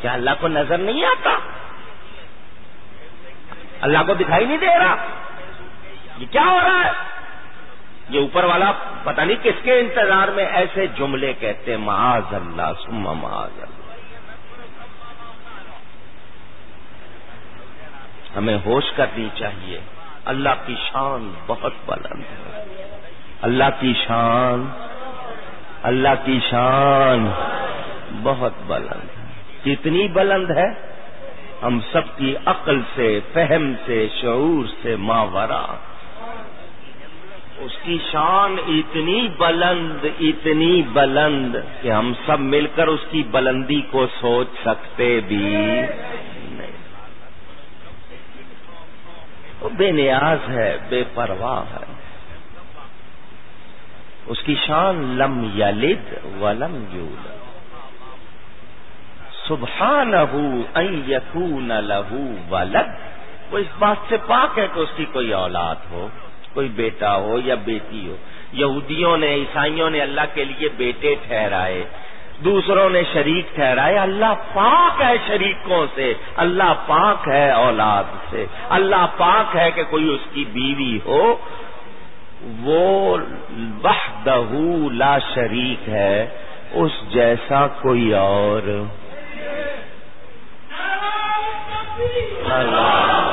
کیا اللہ کو نظر نہیں آتا؟ اللہ کو دکھائی نہیں دے رہا۔ یہ کیا ہو رہا ہے؟ یہ اوپر والا پتہ نہیں کس کے انتظار میں ایسے جملے کہتے ہیں، معاذ اللہ سما معاذ اللہ۔ ہمیں ہوش کرنی چاہیے۔ اللہ کی شان بہت بلند ہے۔ اللہ کی شان، اللہ کی شان بہت بلند ہے۔ کتنی بلند ہے؟ ہم سب کی عقل سے، فہم سے، شعور سے ماورا۔ اس کی شان اتنی بلند اتنی بلند کہ ہم سب مل کر اس کی بلندی کو سوچ سکتے بھی۔ وہ بے نیاز ہے، بے پرواہ ہے۔ اس کی شان لم یلد ولم یولد۔ سبحان یقون لہو ولد۔ وہ اس بات سے پاک ہے کہ اس کی کوئی اولاد ہو، کوئی بیٹا ہو یا بیٹی ہو۔ یہودیوں نے، عیسائیوں نے اللہ کے لیے بیٹے ٹھہرائے۔ دوسروں نے شریک ٹھہرائے اللہ پاک ہے شریکوں سے۔ اللہ پاک ہے اولاد سے۔ اللہ پاک ہے کہ کوئی اس کی بیوی ہو۔ وہ وحدہ لا شریک ہے۔ اس جیسا کوئی اور۔ اللہ۔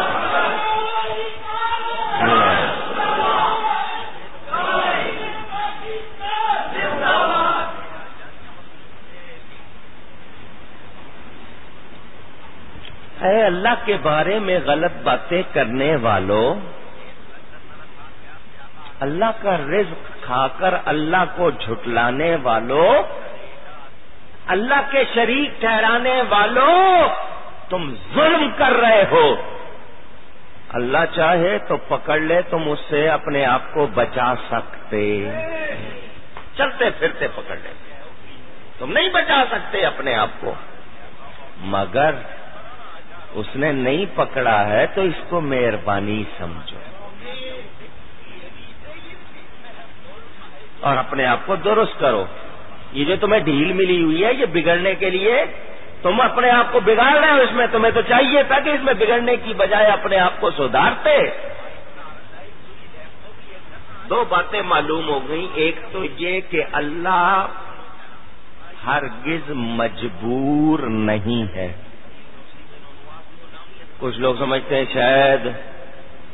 اے اللہ کے بارے میں غلط باتیں کرنے والوں؟ اللہ کا رزق کھا کر اللہ کو جھٹلانے والوں؟ اللہ کے شریک ٹھہرانے والوں؟ تم ظلم کر رہے ہو۔ اللہ چاہے تو پکڑ لے، تم اس سے اپنے آپ کو بچا سکتے۔ چلتے پھرتے پکڑ لے۔ تم نہیں بچا سکتے اپنے آپ کو۔ مگر اس نے نہیں پکڑا ہے تو اس کو مہربانی سمجھو۔ اور اپنے آپ کو درست کرو۔ یہ جو تمہیں ڈھیل ملی ہوئی ہے، یہ بگڑنے کے لیے تم اپنے آپ کو بگاڑ رہے ہو۔ اس میں تمہیں تو چاہیے تھا کہ اس میں بگڑنے کی بجائے اپنے آپ کو سدھارتے۔ دو باتیں معلوم ہو گئی ایک تو یہ کہ اللہ ہرگز مجبور نہیں ہے۔ کچھ لوگ سمجھتے ہیں شاید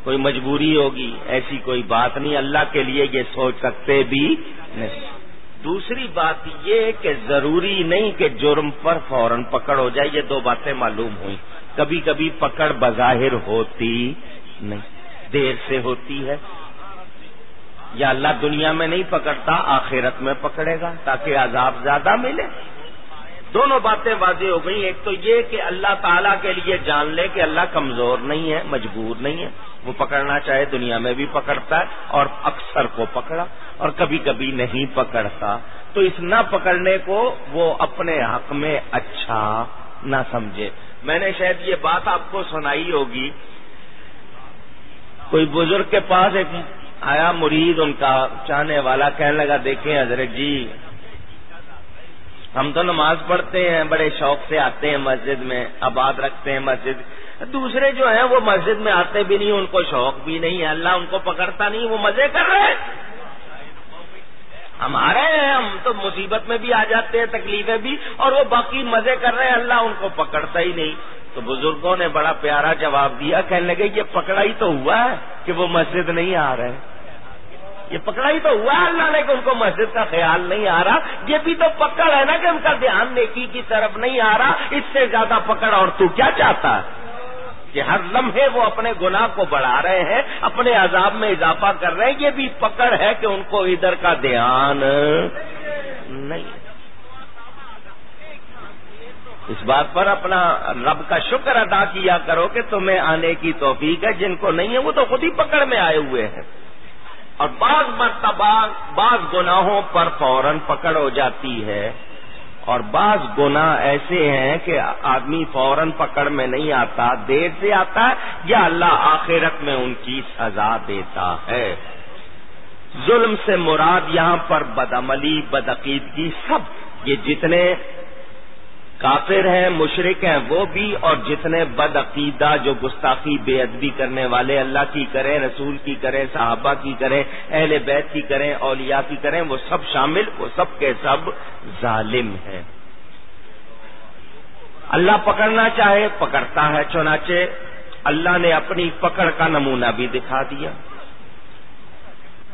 کوئی مجبوری ہوگی، ایسی کوئی بات نہیں، اللہ کے لیے یہ سوچ سکتے بھی نہیں۔ دوسری بات یہ کہ ضروری نہیں کہ جرم پر فوراً پکڑ ہو جائے، یہ دو باتیں معلوم ہوئی کبھی کبھی پکڑ بظاہر ہوتی نہیں، دیر سے ہوتی ہے۔ یا اللہ دنیا میں نہیں پکڑتا، آخرت میں پکڑے گا تاکہ عذاب زیادہ ملے۔ دونوں باتیں واضح ہو گئی ایک تو یہ کہ اللہ تعالیٰ کے لیے جان لے کہ اللہ کمزور نہیں ہے، مجبور نہیں ہے۔ وہ پکڑنا چاہے دنیا میں بھی پکڑتا ہے اور اکثر کو پکڑا اور کبھی کبھی نہیں پکڑتا۔ تو اس نہ پکڑنے کو وہ اپنے حق میں اچھا نہ سمجھے۔ میں نے شاید یہ بات آپ کو سنائی ہوگی۔ کوئی بزرگ کے پاس ایک آیا مرید، ان کا چاہنے والا کہنے لگا، دیکھیں حضرت جی ہم تو نماز پڑھتے ہیں، بڑے شوق سے آتے ہیں مسجد میں، آباد رکھتے ہیں مسجد۔ دوسرے جو ہیں، وہ مسجد میں آتے بھی نہیں، ان کو شوق بھی نہیں ہے۔ اللہ ان کو پکڑتا نہیں، وہ مزے کر رہے ہیں۔ ہمارے ہیں، ہم تو مصیبت میں بھی آ جاتے ہیں، تکلیفیں بھی، اور وہ باقی مزے کر رہے ہیں۔ اللہ ان کو پکڑتا ہی نہیں۔ تو بزرگوں نے بڑا پیارا جواب دیا، کہنے لگے، یہ پکڑا ہی تو ہوا ہے کہ وہ مسجد نہیں آ رہے۔ یہ پکڑا ہی تو ہوا ہے اللہ نے کہ ان کو مسجد کا خیال نہیں آ رہا۔ یہ بھی تو پکڑ ہے نا کہ ان کا دھیان نیکی کی طرف نہیں آ رہا۔ اس سے زیادہ پکڑ اور تو کیا چاہتا ہے؟ کہ ہر لمحے وہ اپنے گناہ کو بڑھا رہے ہیں، اپنے عذاب میں اضافہ کر رہے ہیں۔ یہ بھی پکڑ ہے کہ ان کو ادھر کا دھیان نہیں۔ اس بات پر اپنا رب کا شکر ادا کیا کرو کہ تمہیں آنے کی توفیق ہے۔ جن کو نہیں ہے، وہ تو خود ہی پکڑ میں آئے ہوئے ہیں۔ اور بعض مرتبہ بعض گناہوں پر فوراً پکڑ ہو جاتی ہے اور بعض گنا ایسے ہیں کہ آدمی فوراً پکڑ میں نہیں آتا، دیر سے آتا ہے یا اللہ آخرت میں ان کی سزا دیتا ہے۔ ظلم سے مراد یہاں پر بدعملی، بدعقیدگی، سب، یہ جتنے کافر ہیں مشرق ہیں، وہ بھی اور جتنے بد عقیدہ جو گستاخی، بے ادبی کرنے والے اللہ کی کریں، رسول کی کریں، صحابہ کی کریں، اہل بیت کی کریں، اولیاء کی کریں، وہ سب شامل، وہ سب کے سب ظالم ہیں۔ اللہ پکڑنا چاہے، پکڑتا ہے، چنانچہ اللہ نے اپنی پکڑ کا نمونہ بھی دکھا دیا۔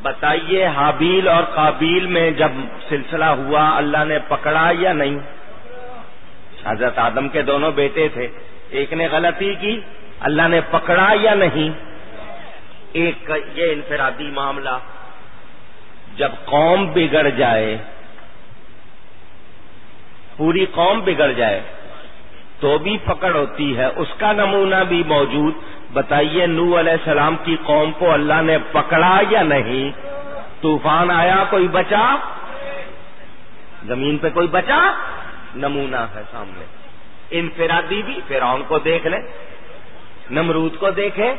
بتائیے، حابیل اور قابیل میں جب سلسلہ ہوا، اللہ نے پکڑا یا نہیں؟ حضرت آدم کے دونوں بیٹے تھے۔ ایک نے غلطی کی، اللہ نے پکڑا یا نہیں؟ ایک یہ انفرادی معاملہ۔ جب قوم بگڑ جائے، پوری قوم بگڑ جائے، تو بھی پکڑ ہوتی ہے۔ اس کا نمونہ بھی موجود۔ بتائیے، نو علیہ السلام کی قوم کو اللہ نے پکڑا یا نہیں؟ طوفان آیا، کوئی بچا؟ زمین پہ کوئی بچا؟ نمونہ ہے سامنے۔ انفرادی بھی، فرعون کو دیکھ لیں نمرود کو دیکھیں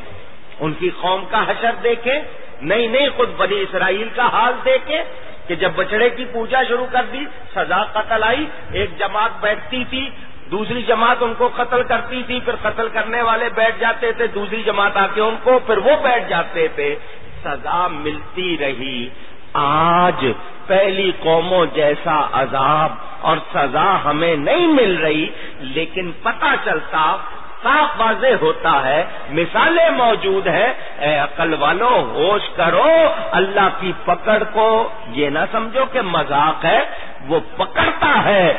ان کی قوم کا حشر دیکھیں نہیں نہیں خود بنی اسرائیل کا حال دیکھیں کہ جب بچڑے کی پوجا شروع کر دی، سزا قتل آئی، ایک جماعت بیٹھتی تھی، دوسری جماعت ان کو قتل کرتی تھی، پھر قتل کرنے والے بیٹھ جاتے تھے، دوسری جماعت آ کے ان کو، پھر وہ بیٹھ جاتے تھے۔ سزا ملتی رہی۔ آج پہلی قوموں جیسا عذاب اور سزا ہمیں نہیں مل رہی، لیکن پتہ چلتا صاف واضح ہوتا ہے، مثالیں موجود ہیں۔ اے عقل والوں ہوش کرو، اللہ کی پکڑ کو یہ نہ سمجھو کہ مذاق ہے، وہ پکڑتا ہے۔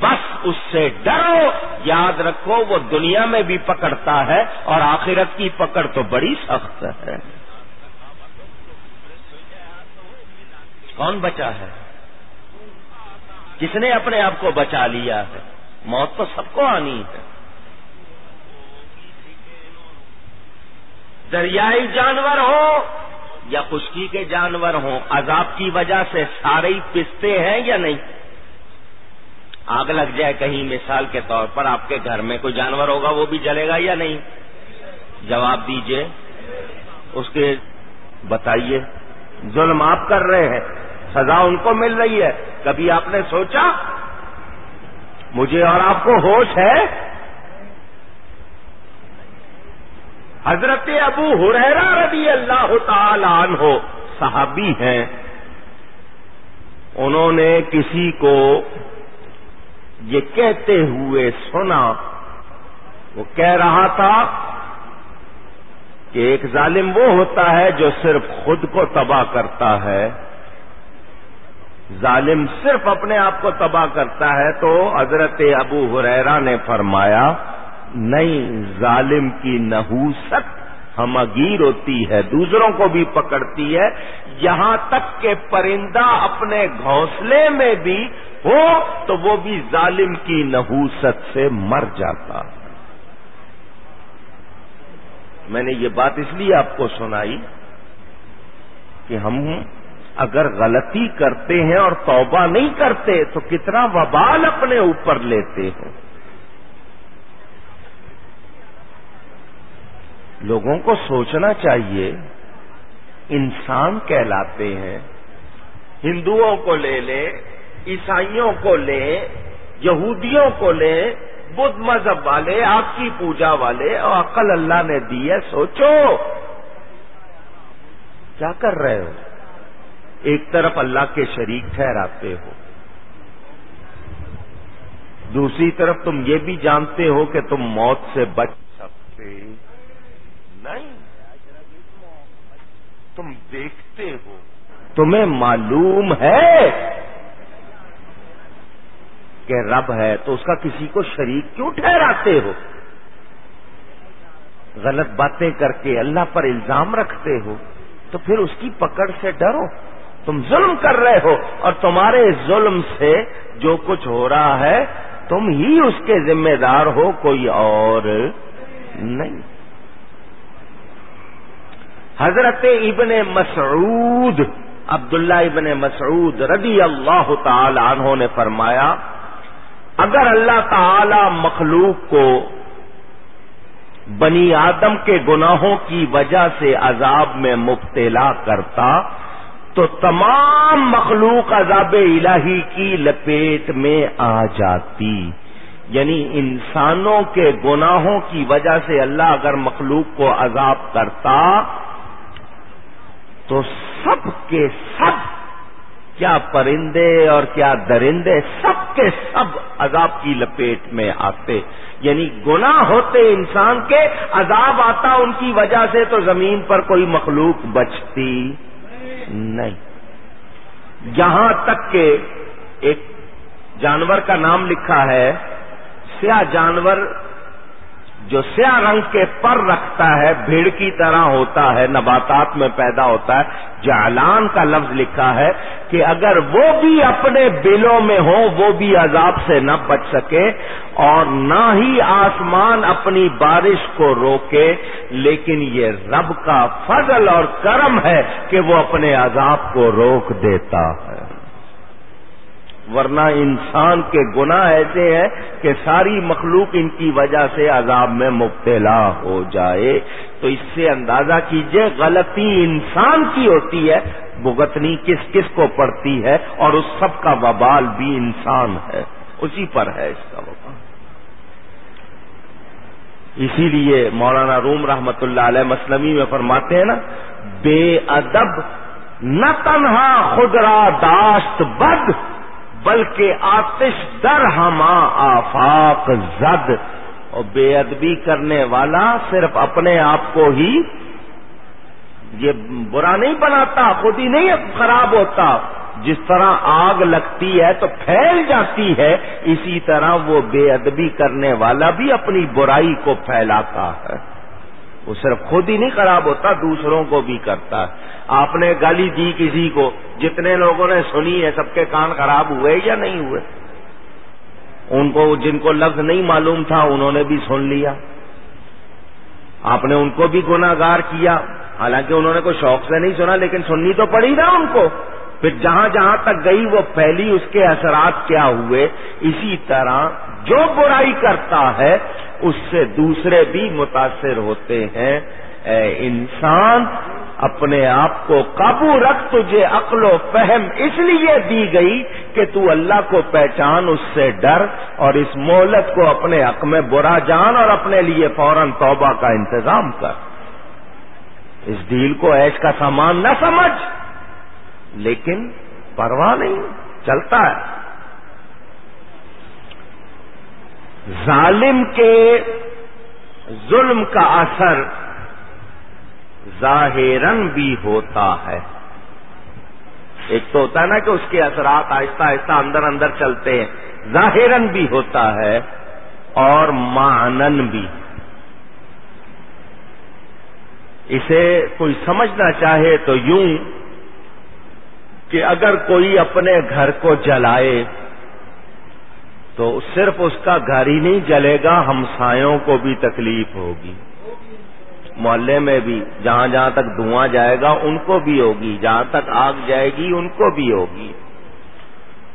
بس اس سے ڈرو، یاد رکھو وہ دنیا میں بھی پکڑتا ہے اور آخرت کی پکڑ تو بڑی سخت ہے۔ کون بچا ہے؟ کس نے اپنے آپ کو بچا لیا ہے؟ موت تو سب کو آنی ہے۔ دریائی جانور ہو یا خشکی کے جانور ہوں، عذاب کی وجہ سے سارے ہی پستے ہیں یا نہیں؟ آگ لگ جائے کہیں، مثال کے طور پر آپ کے گھر میں کوئی جانور ہوگا، وہ بھی جلے گا یا نہیں؟ جواب دیجیے، اس کے بتائیے، ظلم آپ کر رہے ہیں۔ سزا ان کو مل رہی ہے۔ کبھی آپ نے سوچا؟ مجھے اور آپ کو ہوش ہے؟ حضرت ابو ہریرا رضی اللہ تعالی عنہ صحابی ہیں۔ انہوں نے کسی کو یہ کہتے ہوئے سنا۔ وہ کہہ رہا تھا کہ ایک ظالم وہ ہوتا ہے جو صرف خود کو تباہ کرتا ہے۔ ظالم صرف اپنے آپ کو تباہ کرتا ہے تو حضرت ابو حریرا نے فرمایا، نہیں، ظالم کی نحوست ہمگیر ہوتی ہے، دوسروں کو بھی پکڑتی ہے۔ یہاں تک کہ پرندہ اپنے گھونسلے میں بھی ہو تو وہ بھی ظالم کی نحوست سے مر جاتا۔ میں نے یہ بات اس لیے آپ کو سنائی کہ ہم اگر غلطی کرتے ہیں اور توبہ نہیں کرتے تو کتنا وبال اپنے اوپر لیتے ہیں لوگوں کو سوچنا چاہیے، انسان کہلاتے ہیں۔ ہندوؤں کو لے لے عیسائیوں کو لے یہودیوں کو لے بدھ مذہب والے، آپ کی پوجا والے، اور عقل اللہ نے دی ہے، سوچو۔ کیا کر رہے ہو؟ ایک طرف اللہ کے شریک ٹھہراتے ہو۔ دوسری طرف تم یہ بھی جانتے ہو کہ تم موت سے بچ سکتے نہیں۔ تم دیکھتے ہو۔ تمہیں معلوم ہے کہ رب ہے تو اس کا کسی کو شریک کیوں ٹھہراتے ہو؟ غلط باتیں کر کے اللہ پر الزام رکھتے ہو تو پھر اس کی پکڑ سے ڈرو۔ تم ظلم کر رہے ہو اور تمہارے ظلم سے جو کچھ ہو رہا ہے، تم ہی اس کے ذمہ دار ہو، کوئی اور نہیں۔ حضرت ابن مسعود، عبداللہ ابن مسعود رضی اللہ تعالی عنہ نے فرمایا، اگر اللہ تعالی مخلوق کو بنی آدم کے گناہوں کی وجہ سے عذاب میں مبتلا کرتا تو تمام مخلوق عذاب الہی کی لپیٹ میں آ جاتی۔ یعنی انسانوں کے گناہوں کی وجہ سے اللہ اگر مخلوق کو عذاب کرتا تو سب کے سب، کیا پرندے اور کیا درندے، سب کے سب عذاب کی لپیٹ میں آتے۔ یعنی گناہ ہوتے انسان کے، عذاب آتا ان کی وجہ سے تو زمین پر کوئی مخلوق بچتی۔ نہیں۔ یہاں تک کہ ایک جانور کا نام لکھا ہے سیاہ جانور جو سیاہ رنگ کے پر رکھتا ہے، بھیڑ کی طرح ہوتا ہے، نباتات میں پیدا ہوتا ہے۔ جالان کا لفظ لکھا ہے کہ اگر وہ بھی اپنے بلوں میں ہو وہ بھی عذاب سے نہ بچ سکے اور نہ ہی آسمان اپنی بارش کو روکے۔ لیکن یہ رب کا فضل اور کرم ہے کہ وہ اپنے عذاب کو روک دیتا۔ ہے ورنہ انسان کے گناہ ایسے ہیں کہ ساری مخلوق ان کی وجہ سے عذاب میں مبتلا ہو جائے۔ تو اس سے اندازہ کیجیے، غلطی انسان کی ہوتی ہے، بھگتنی کس کس کو پڑتی ہے اور اس سب کا وبال بھی انسان ہے۔ اسی پر ہے اس کا وبال۔ اسی لیے مولانا روم رحمت اللہ علیہ مسلمی میں فرماتے ہیں نا، بے ادب نہ تنہا خدرا داشت بد بلکہ آتش در ہما آفاق زد۔ اور بے ادبی کرنے والا صرف اپنے آپ کو ہی یہ برا نہیں بناتا، خود ہی نہیں خراب ہوتا۔ جس طرح آگ لگتی ہے تو پھیل جاتی ہے، اسی طرح وہ بے ادبی کرنے والا بھی اپنی برائی کو پھیلاتا ہے۔ وہ صرف خود ہی نہیں خراب ہوتا، دوسروں کو بھی کرتا۔ ہے آپ نے گالی دی کسی کو، جتنے لوگوں نے سنی ہے، سب کے کان خراب ہوئے یا نہیں ہوئے؟ ان کو، جن کو لفظ نہیں معلوم تھا، انہوں نے بھی سن لیا۔ آپ نے ان کو بھی گناگار کیا۔ حالانکہ انہوں نے کوئی شوق سے نہیں سنا، لیکن سننی تو پڑی نا ان کو۔ پھر جہاں جہاں تک گئی وہ پھیلی، اس کے اثرات کیا ہوئے؟ اسی طرح جو برائی کرتا ہے اس سے دوسرے بھی متاثر ہوتے ہیں۔ اے انسان، اپنے آپ کو قابو رکھ، تجھے عقل و فہم اس لیے دی گئی کہ تو اللہ کو پہچان، اس سے ڈر، اور اس مہلت کو اپنے حق میں برا جان اور اپنے لیے فوراً توبہ کا انتظام کر۔ اس ڈیل کو ایش کا سامان نہ سمجھ، لیکن پرواہ نہیں، چلتا ہے۔ ظالم کے ظلم کا اثر ظاہرن بھی ہوتا ہے۔ ایک تو ہوتا ہے نا کہ اس کے اثرات آہستہ آہستہ اندر اندر چلتے ہیں۔ ظاہرن بھی ہوتا ہے اور مانن بھی۔ اسے کوئی سمجھنا چاہے تو یوں کہ اگر کوئی اپنے گھر کو جلائے تو صرف اس کا گھر ہی نہیں جلے گا، ہمسایوں کو بھی تکلیف ہوگی۔ محلے میں بھی جہاں جہاں تک دھواں جائے گا، ان کو بھی ہوگی۔ جہاں تک آگ جائے گی، ان کو بھی ہوگی۔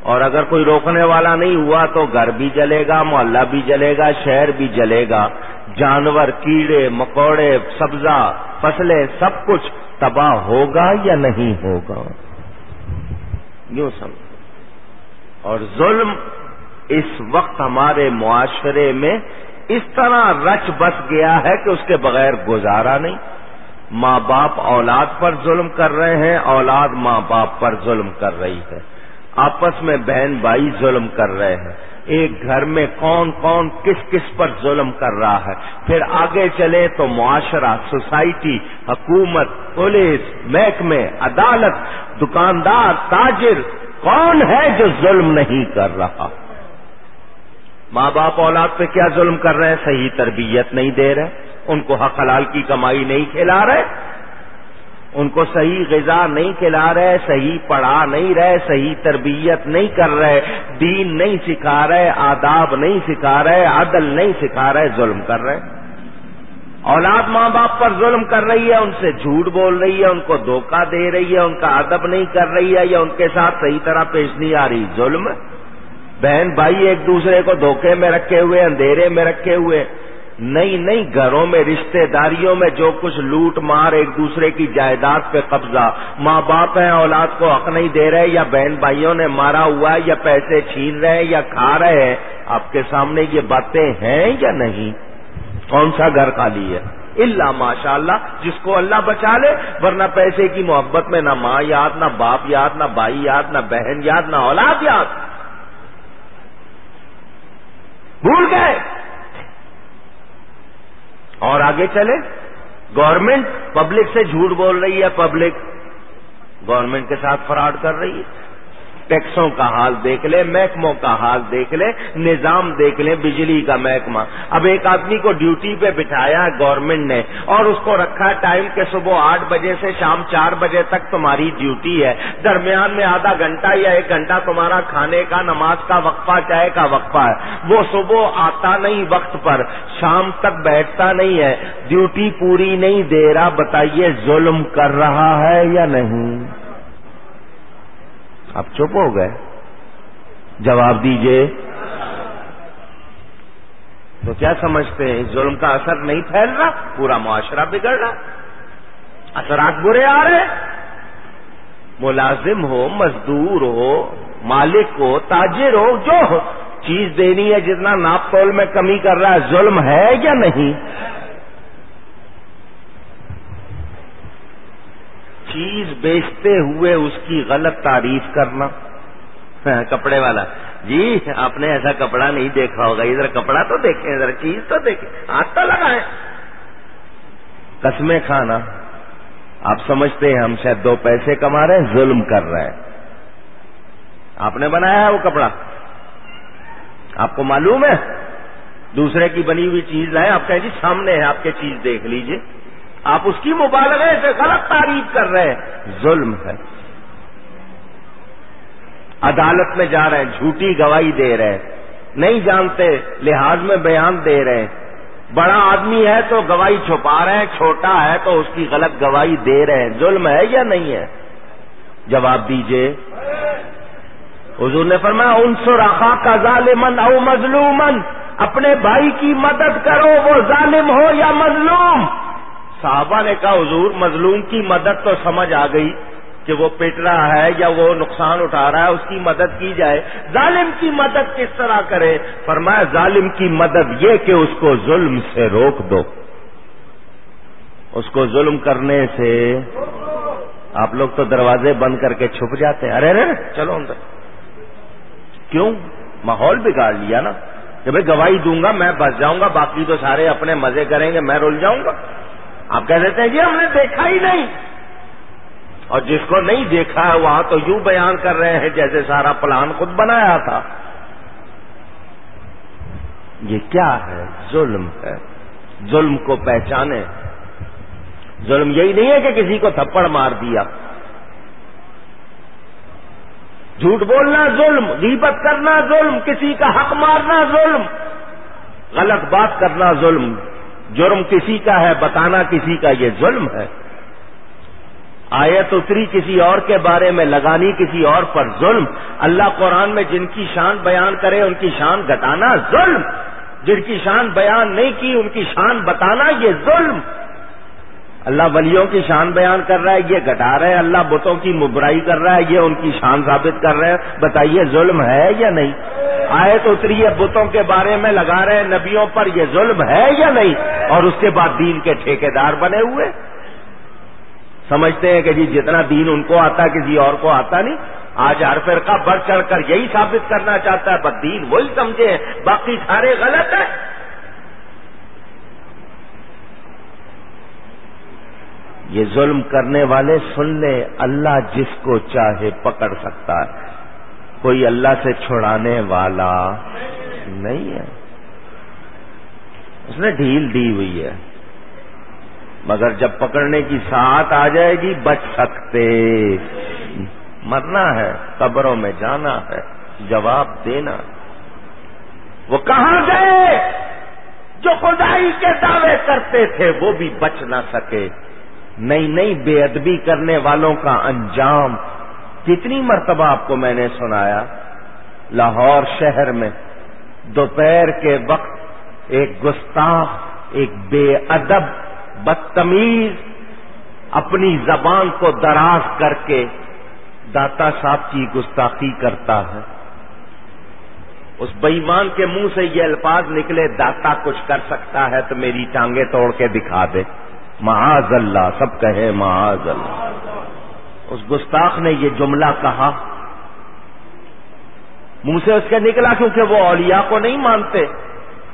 اور اگر کوئی روکنے والا نہیں ہوا تو گھر بھی جلے گا، محلہ بھی جلے گا، شہر بھی جلے گا۔ جانور، کیڑے، مکوڑے، سبزہ، فصلیں، سب کچھ تباہ ہوگا یا نہیں ہوگا؟ یوں سمجھ اور ظلم اس وقت ہمارے معاشرے میں اس طرح رچ بس گیا ہے کہ اس کے بغیر گزارا نہیں۔ ماں باپ اولاد پر ظلم کر رہے ہیں، اولاد ماں باپ پر ظلم کر رہی ہے۔ آپس میں بہن بھائی ظلم کر رہے ہیں۔ ایک گھر میں کون کون کس کس پر ظلم کر رہا ہے۔ پھر آگے چلے تو معاشرہ، سوسائٹی، حکومت، پولیس، محکمے، عدالت، دکاندار، تاجر، کون ہے جو ظلم نہیں کر رہا؟ ماں باپ اولاد پہ کیا ظلم کر رہے ہیں؟ صحیح تربیت نہیں دے رہے، ان کو حق حلال کی کمائی نہیں کھلا رہے، ان کو صحیح غذا نہیں کھلا رہے، صحیح پڑھا نہیں رہے، صحیح تربیت نہیں کر رہے، دین نہیں سکھا رہے، آداب نہیں سکھا رہے، عدل نہیں سکھا رہے، ظلم کر رہے۔ اولاد ماں باپ پر ظلم کر رہی ہے، ان سے جھوٹ بول رہی ہے، ان کو دھوکہ دے رہی ہے، ان کا ادب نہیں کر رہی ہے، یا ان کے ساتھ صحیح طرح پیش نہیں آ رہی، ظلم۔ بہن بھائی ایک دوسرے کو دھوکے میں رکھے ہوئے، اندھیرے میں رکھے ہوئے۔ نہیں نہیں، گھروں میں، رشتہ داریوں میں جو کچھ لوٹ مار ایک دوسرے کی جائیداد پہ قبضہ۔ ماں باپ ہیں، اولاد کو حق نہیں دے رہے یا بہن بھائیوں نے مارا ہوا ہے یا پیسے چھین رہے ہیں یا کھا رہے ہیں۔ آپ کے سامنے یہ باتیں ہیں یا نہیں؟ کون سا گھر خالی ہے؟ اللہ ماشاء اللہ جس کو اللہ بچا لے، ورنہ پیسے کی محبت میں نہ ماں یاد، نہ باپ یاد، نہ بھائی یاد، نہ بہن یاد، نہ اولاد یاد۔ بھول گئے۔ اور آگے چلے۔ گورنمنٹ پبلک سے جھوٹ بول رہی ہے، پبلک گورنمنٹ کے ساتھ فراڈ کر رہی ہے۔ ٹیکسوں کا حال دیکھ لے، محکموں کا حال دیکھ لے، نظام دیکھ لے، بجلی کا محکمہ۔ اب ایک آدمی کو ڈیوٹی پہ بٹھایا گورنمنٹ نے اور اس کو رکھا ٹائم کے صبح آٹھ بجے سے شام چار بجے تک تمہاری ڈیوٹی ہے۔ درمیان میں آدھا گھنٹہ یا ایک گھنٹہ تمہارا کھانے کا، نماز کا وقفہ، چائے کا وقفہ ہے۔ وہ صبح آتا نہیں وقت پر، شام تک بیٹھتا نہیں ہے۔ ڈیوٹی پوری نہیں دے رہا، بتائیے ظلم کر رہا ہے یا نہیں؟ آپ چپ ہو گئے۔ جواب دیجیے۔ تو کیا سمجھتے ہیں، ظلم کا اثر نہیں پھیل رہا، پورا معاشرہ بگڑ رہا۔ اثرات برے آ رہے ملازم ہو، مزدور ہو، مالک ہو، تاجر ہو، جو ہو، چیز دینی ہے، جتنا ناپ تول میں کمی کر رہا ہے، ظلم ہے یا نہیں؟ چیز بیچتے ہوئے اس کی غلط تعریف کرنا [laughs] کپڑے والا جی آپ نے ایسا کپڑا نہیں دیکھا ہوگا ادھر کپڑا تو دیکھیں، ادھر چیز تو دیکھیں۔ ہاتھ تو لگائیں۔ قسمیں کھانا۔ آپ سمجھتے ہیں ہم شاید دو پیسے کما رہے ہیں، ظلم کر رہے ہیں۔ آپ نے بنایا ہے وہ کپڑا۔ آپ کو معلوم ہے؟ دوسرے کی بنی ہوئی چیز لائیں، آپ کہیں جی سامنے ہے، آپ کے چیز دیکھ لیجیے۔ آپ اس کی مبالغے سے غلط تعریف کر رہے ہیں۔ ظلم ہے۔ عدالت میں جا رہے ہیں، جھوٹی گواہی دے رہے ہیں۔ نہیں جانتے، لحاظ میں بیان دے رہے ہیں۔ بڑا آدمی ہے تو گواہی چھپا رہے ہیں، چھوٹا ہے تو اس کی غلط گواہی دے رہے ہیں۔ ظلم ہے یا نہیں ہے؟ جواب دیجیے۔ حضور نے فرمایا ان سو کا ظالمن او مظلومن اپنے بھائی کی مدد کرو، وہ ظالم ہو یا مظلوم؟ صحابہ نے کہا، حضور، مظلوم کی مدد تو سمجھ آ گئی کہ وہ پٹ رہا ہے یا وہ نقصان اٹھا رہا ہے، اس کی مدد کی جائے۔ ظالم کی مدد کس طرح کرے؟ فرمایا، ظالم کی مدد یہ کہ اس کو ظلم سے روک دو۔ اس کو ظلم کرنے سے آپ لوگ تو دروازے بند کر کے چھپ جاتے ہیں۔ ارے ارے چلو اندر۔ کیوں؟ ماحول بگاڑ لیا نا۔ کہ بھائی گواہی دوں گا، میں بس جاؤں گا، باقی تو سارے اپنے مزے کریں گے، میں رول جاؤں گا۔ آپ کہہ دیتے ہیں جی ہم نے دیکھا ہی نہیں۔ اور جس کو نہیں دیکھا ہے، وہاں تو یوں بیان کر رہے ہیں جیسے سارا پلان خود بنایا تھا۔ یہ کیا ہے؟ ظلم ہے۔ ظلم کو پہچانے۔ ظلم یہی نہیں ہے کہ کسی کو تھپڑ مار دیا۔ جھوٹ بولنا ظلم، غیبت کرنا ظلم، کسی کا حق مارنا ظلم، غلط بات کرنا ظلم۔ جرم کسی کا ہے، بتانا کسی کا یہ ظلم ہے۔ آیت اتری کسی اور کے بارے میں، لگانی کسی اور پر ظلم۔ اللہ قرآن میں جن کی شان بیان کرے، ان کی شان گٹانا ظلم۔ جن کی شان بیان نہیں کی، ان کی شان بتانا یہ ظلم۔ اللہ ولیوں کی شان بیان کر رہا ہے، یہ گٹا رہے ہیں اللہ بتوں کی مبرائی کر رہا ہے، یہ ان کی شان ثابت کر رہے ہیں بتائیے ظلم ہے یا نہیں؟ آئے تو اتری بتوں کے بارے میں لگا رہے ہیں نبیوں پر یہ ظلم ہے یا نہیں؟ اور اس کے بعد دین کے ٹھیکیدار بنے ہوئے۔ سمجھتے ہیں کہ جی جتنا دین ان کو آتا، کسی اور کو آتا نہیں۔ آج ہر فرقہ بڑھ چڑھ کر یہی ثابت کرنا چاہتا ہے، بس دین وہی سمجھے، باقی سارے غلط ہیں۔ یہ ظلم کرنے والے سن لے، اللہ جس کو چاہے پکڑ سکتا ہے۔ کوئی اللہ سے چھڑانے والا نہیں ہے۔ اس نے ڈھیل دی ہوئی ہے۔ مگر جب پکڑنے کی ساتھ آ جائے گی، بچ سکتے۔ مرنا ہے، قبروں میں جانا ہے، جواب دینا۔ وہ کہاں گئے؟ جو خدائی کے دعوے کرتے تھے، وہ بھی بچ نہ سکے۔ نئی نئی بے ادبی کرنے والوں کا انجام کتنی مرتبہ آپ کو میں نے سنایا؟ لاہور شہر میں دوپہر کے وقت ایک گستاخ، ایک بے ادب بدتمیز اپنی زبان کو دراز کر کے داتا صاحب کی گستاخی کرتا ہے۔ اس بئیمان کے منہ سے یہ الفاظ نکلے، داتا کچھ کر سکتا ہے تو میری ٹانگیں توڑ کے دکھا دے۔ معاذ اللہ، سب کہے معاذ اللہ۔ اس گستاخ نے یہ جملہ کہا۔ منہ سے اس کے نکلا کیونکہ وہ اولیاء کو نہیں مانتے۔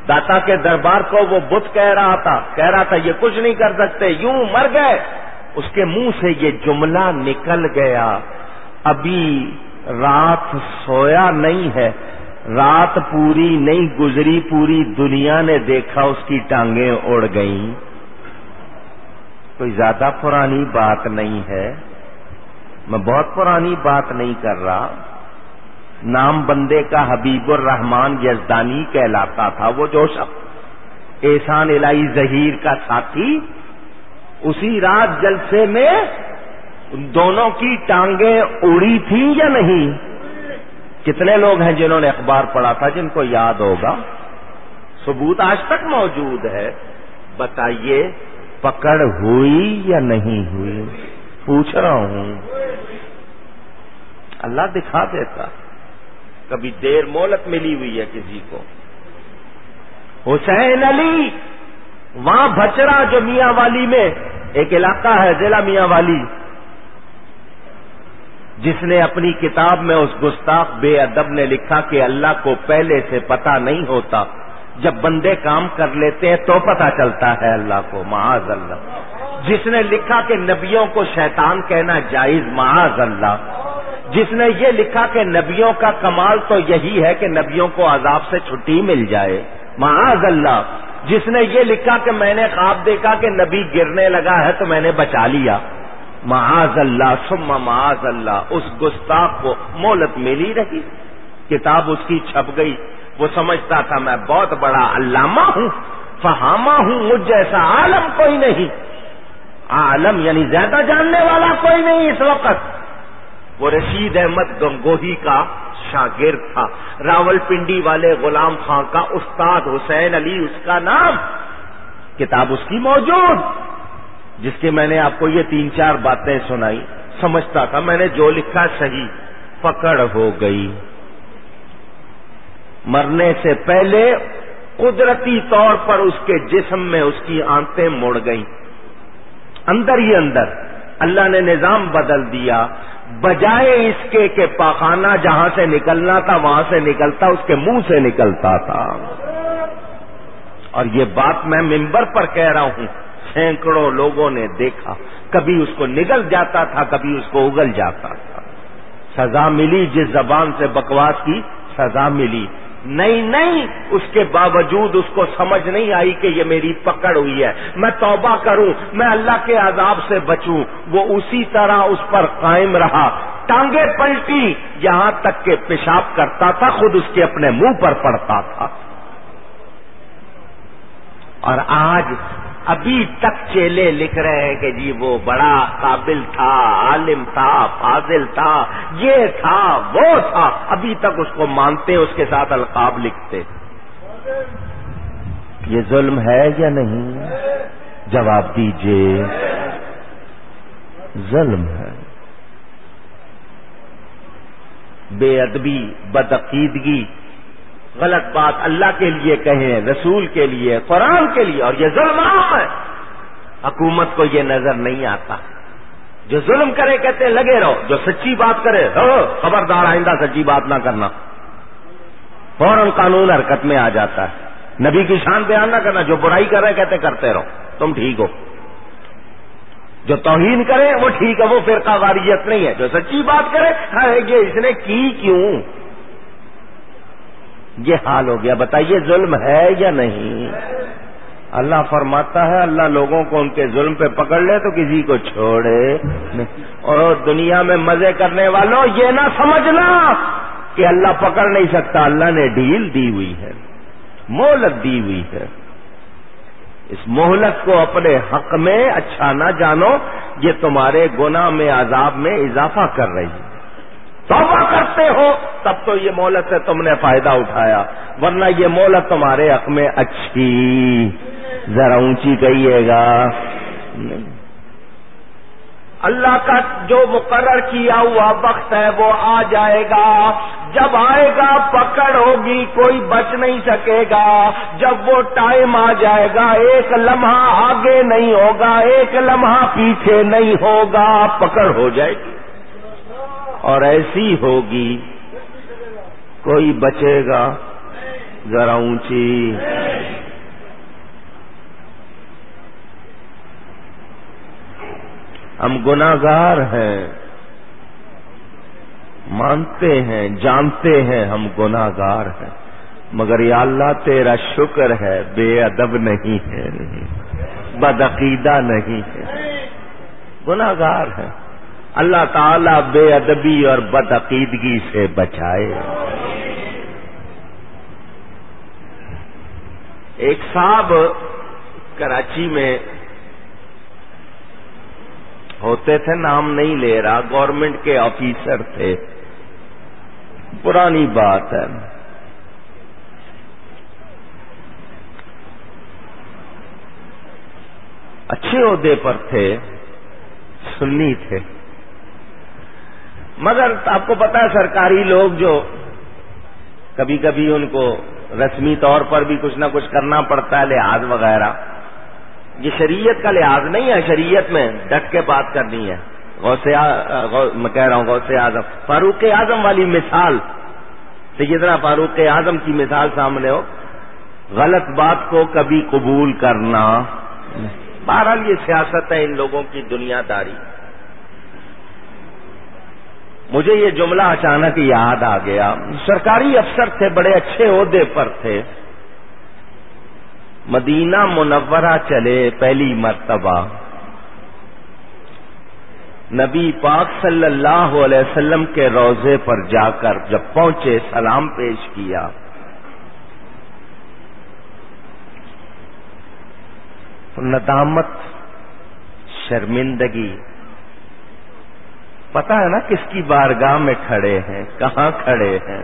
داتا کے دربار کو وہ بت کہہ رہا تھا، کہہ رہا تھا یہ کچھ نہیں کر سکتے، یوں مر گئے۔ اس کے منہ سے یہ جملہ نکل گیا۔ ابھی رات سویا نہیں ہے، رات پوری نہیں گزری، پوری دنیا نے دیکھا اس کی ٹانگیں اڑ گئیں۔ کوئی زیادہ پرانی بات نہیں ہے۔ میں بہت پرانی بات نہیں کر رہا۔ نام بندے کا حبیب الرحمان یزدانی کہلاتا تھا وہ جو شخص احسان الہی ظہیر کا ساتھی اسی رات جلسے میں دونوں کی ٹانگیں اڑی تھیں یا نہیں؟ کتنے لوگ ہیں جنہوں نے اخبار پڑھا تھا جن کو یاد ہوگا؟ ثبوت آج تک موجود ہے۔ بتائیے پکڑ ہوئی یا نہیں ہوئی؟ پوچھ رہا ہوں۔ اللہ دکھا دیتا۔ کبھی دیر مولت ملی ہوئی ہے کسی کو۔ حسین علی، وہاں بچرا جو میاں والی میں ایک علاقہ ہے، ضلع میاں والی، جس نے اپنی کتاب میں اس گستاخ بے ادب نے لکھا کہ اللہ کو پہلے سے پتا نہیں ہوتا جب بندے کام کر لیتے ہیں تو پتا چلتا ہے اللہ کو، معاذ اللہ۔ جس نے لکھا کہ نبیوں کو شیطان کہنا جائز، معاذ اللہ۔ جس نے یہ لکھا کہ نبیوں کا کمال تو یہی ہے کہ نبیوں کو عذاب سے چھٹی مل جائے۔ معاذ اللہ۔ جس نے یہ لکھا کہ میں نے خواب دیکھا کہ نبی گرنے لگا ہے تو میں نے بچا لیا۔ معاذ اللہ سما معاذ اللہ۔ اس گستاخ کو مولت ملی رہی۔ کتاب اس کی چھپ گئی۔ وہ سمجھتا تھا میں بہت بڑا علامہ ہوں، فہامہ ہوں، مجھ جیسا عالم کوئی نہیں۔ عالم یعنی زیادہ جاننے والا کوئی نہیں اس وقت۔ وہ رشید احمد گنگوہی کا شاگرد تھا۔ راول پنڈی والے غلام خان کا استاد حسین علی، اس کا نام کتاب اس کی موجود، جس کے میں نے آپ کو یہ تین چار باتیں سنائی۔ سمجھتا تھا میں نے جو لکھا صحیح، پکڑ ہو گئی۔ مرنے سے پہلے قدرتی طور پر اس کے جسم میں اس کی آنتیں مڑ گئیں۔ اندر ہی اندر اللہ نے نظام بدل دیا۔ بجائے اس کے کہ پاخانہ جہاں سے نکلنا تھا، وہاں سے نکلتا، اس کے منہ سے نکلتا تھا۔ اور یہ بات میں ممبر پر کہہ رہا ہوں، سینکڑوں لوگوں نے دیکھا۔ کبھی اس کو نگل جاتا تھا، کبھی اس کو اگل جاتا تھا۔ سزا ملی جس زبان سے بکواس کی، سزا ملی۔ نہیں نہیں، اس کے باوجود اس کو سمجھ نہیں آئی کہ یہ میری پکڑ ہوئی ہے۔ میں توبہ کروں، میں اللہ کے عذاب سے بچوں۔ وہ اسی طرح اس پر قائم رہا۔ ٹانگیں پلٹی، یہاں تک کہ پیشاب کرتا تھا، خود اس کے اپنے منہ پر پڑتا تھا۔ اور آج ابھی تک چیلے لکھ رہے ہیں کہ جی وہ بڑا قابل تھا، عالم تھا، فاضل تھا، یہ تھا، وہ تھا۔ ابھی تک اس کو مانتے، اس کے ساتھ القاب لکھتے۔ یہ ظلم ہے یا نہیں؟ جواب دیجیے ظلم ہے۔ بے ادبی، بدعقیدگی غلط بات اللہ کے لیے کہیں، رسول کے لیے، قرآن کے لیے، اور یہ ظلم عام ہے۔ حکومت کو یہ نظر نہیں آتا۔ جو ظلم کرے، کہتے لگے رہو۔ جو سچی بات کرے خبردار آئندہ سچی بات نہ کرنا۔ فوراً قانون حرکت میں آ جاتا ہے۔ نبی کی شان بیان نہ کرنا، جو برائی کر رہے، کہتے کرتے رہو۔ تم ٹھیک ہو۔ جو توہین کرے، وہ ٹھیک ہے، وہ فرقہ واریت نہیں ہے۔ جو سچی بات کرے یہ اس نے کی کیوں؟ یہ حال ہو گیا۔ بتائیے ظلم ہے یا نہیں؟ اللہ فرماتا ہے، اللہ لوگوں کو ان کے ظلم پہ پکڑ لے تو کسی کو چھوڑے اور دنیا میں مزے کرنے والوں، یہ نہ سمجھنا کہ اللہ پکڑ نہیں سکتا۔ اللہ نے ڈیل دی ہوئی ہے، مہلت دی ہوئی ہے۔ اس مہلت کو اپنے حق میں اچھا نہ جانو، یہ تمہارے گناہ میں، عذاب میں اضافہ کر رہی ہے۔ توبہ کرتے ہو۔ تب تو یہ مہلت سے تم نے فائدہ اٹھایا، ورنہ یہ مہلت تمہارے حق میں اچھی۔ ذرا اونچی کہیے گا۔ اللہ کا جو مقرر کیا ہوا وقت ہے وہ آ جائے گا۔ جب آئے گا، پکڑ ہوگی، کوئی بچ نہیں سکے گا۔ جب وہ ٹائم آ جائے گا، ایک لمحہ آگے نہیں ہوگا، ایک لمحہ پیچھے نہیں ہوگا، پکڑ ہو جائے گی۔ اور ایسی ہوگی کوئی بچے گا؟ ذرا اونچی۔ ہم گناگار ہیں۔ مانتے ہیں، جانتے ہیں ہم گناگار ہیں۔ مگر یا اللہ تیرا شکر ہے، بے ادب نہیں ہے۔ بدعقیدہ نہیں ہے۔ گناگار ہے اللہ تعالی بے ادبی اور بدعقیدگی سے بچائے۔ ایک صاحب کراچی میں ہوتے تھے، نام نہیں لے رہا گورنمنٹ کے آفیسر تھے۔ پرانی بات ہے۔ اچھے عہدے پر تھے، سنی تھے۔ مگر آپ کو پتا ہے، سرکاری لوگ جو کبھی کبھی ان کو رسمی طور پر بھی کچھ نہ کچھ کرنا پڑتا ہے، لحاظ وغیرہ۔ یہ شریعت کا لحاظ نہیں ہے، شریعت میں ڈٹ کے بات کرنی ہے۔ غوث میں کہہ رہا ہوں غوث اعظم۔ فاروق اعظم والی مثال۔ سیدنا فاروق اعظم کی مثال سامنے ہو۔ غلط بات کو کبھی قبول کرنا۔ بہرحال یہ سیاست ہے ان لوگوں کی دنیا داری۔ مجھے یہ جملہ اچانک یاد آ گیا۔ سرکاری افسر تھے، بڑے اچھے عہدے پر تھے۔ مدینہ منورہ چلے پہلی مرتبہ۔ نبی پاک صلی اللہ علیہ وسلم کے روزے پر جا کر جب پہنچے، سلام پیش کیا۔ ندامت، شرمندگی۔ پتا ہے نا کس کی بارگاہ میں کھڑے ہیں، کہاں کھڑے ہیں؟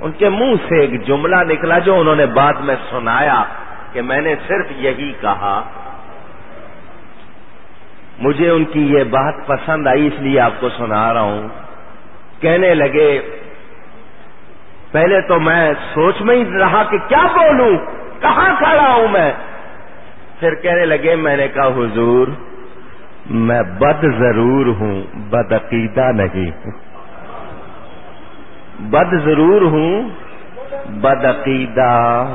ان کے منہ سے ایک جملہ نکلا جو انہوں نے بعد میں سنایا کہ میں نے صرف یہی کہا۔ مجھے ان کی یہ بات پسند آئی، اس لیے آپ کو سنا رہا ہوں۔ کہنے لگے، پہلے تو میں سوچ میں ہی رہا کہ کیا بولوں؟ کہاں کھڑا ہوں میں؟ پھر کہنے لگے، میں نے کہا، حضور میں بد ضرور ہوں، بد عقیدہ نہیں بد ضرور ہوں، بد عقیدہ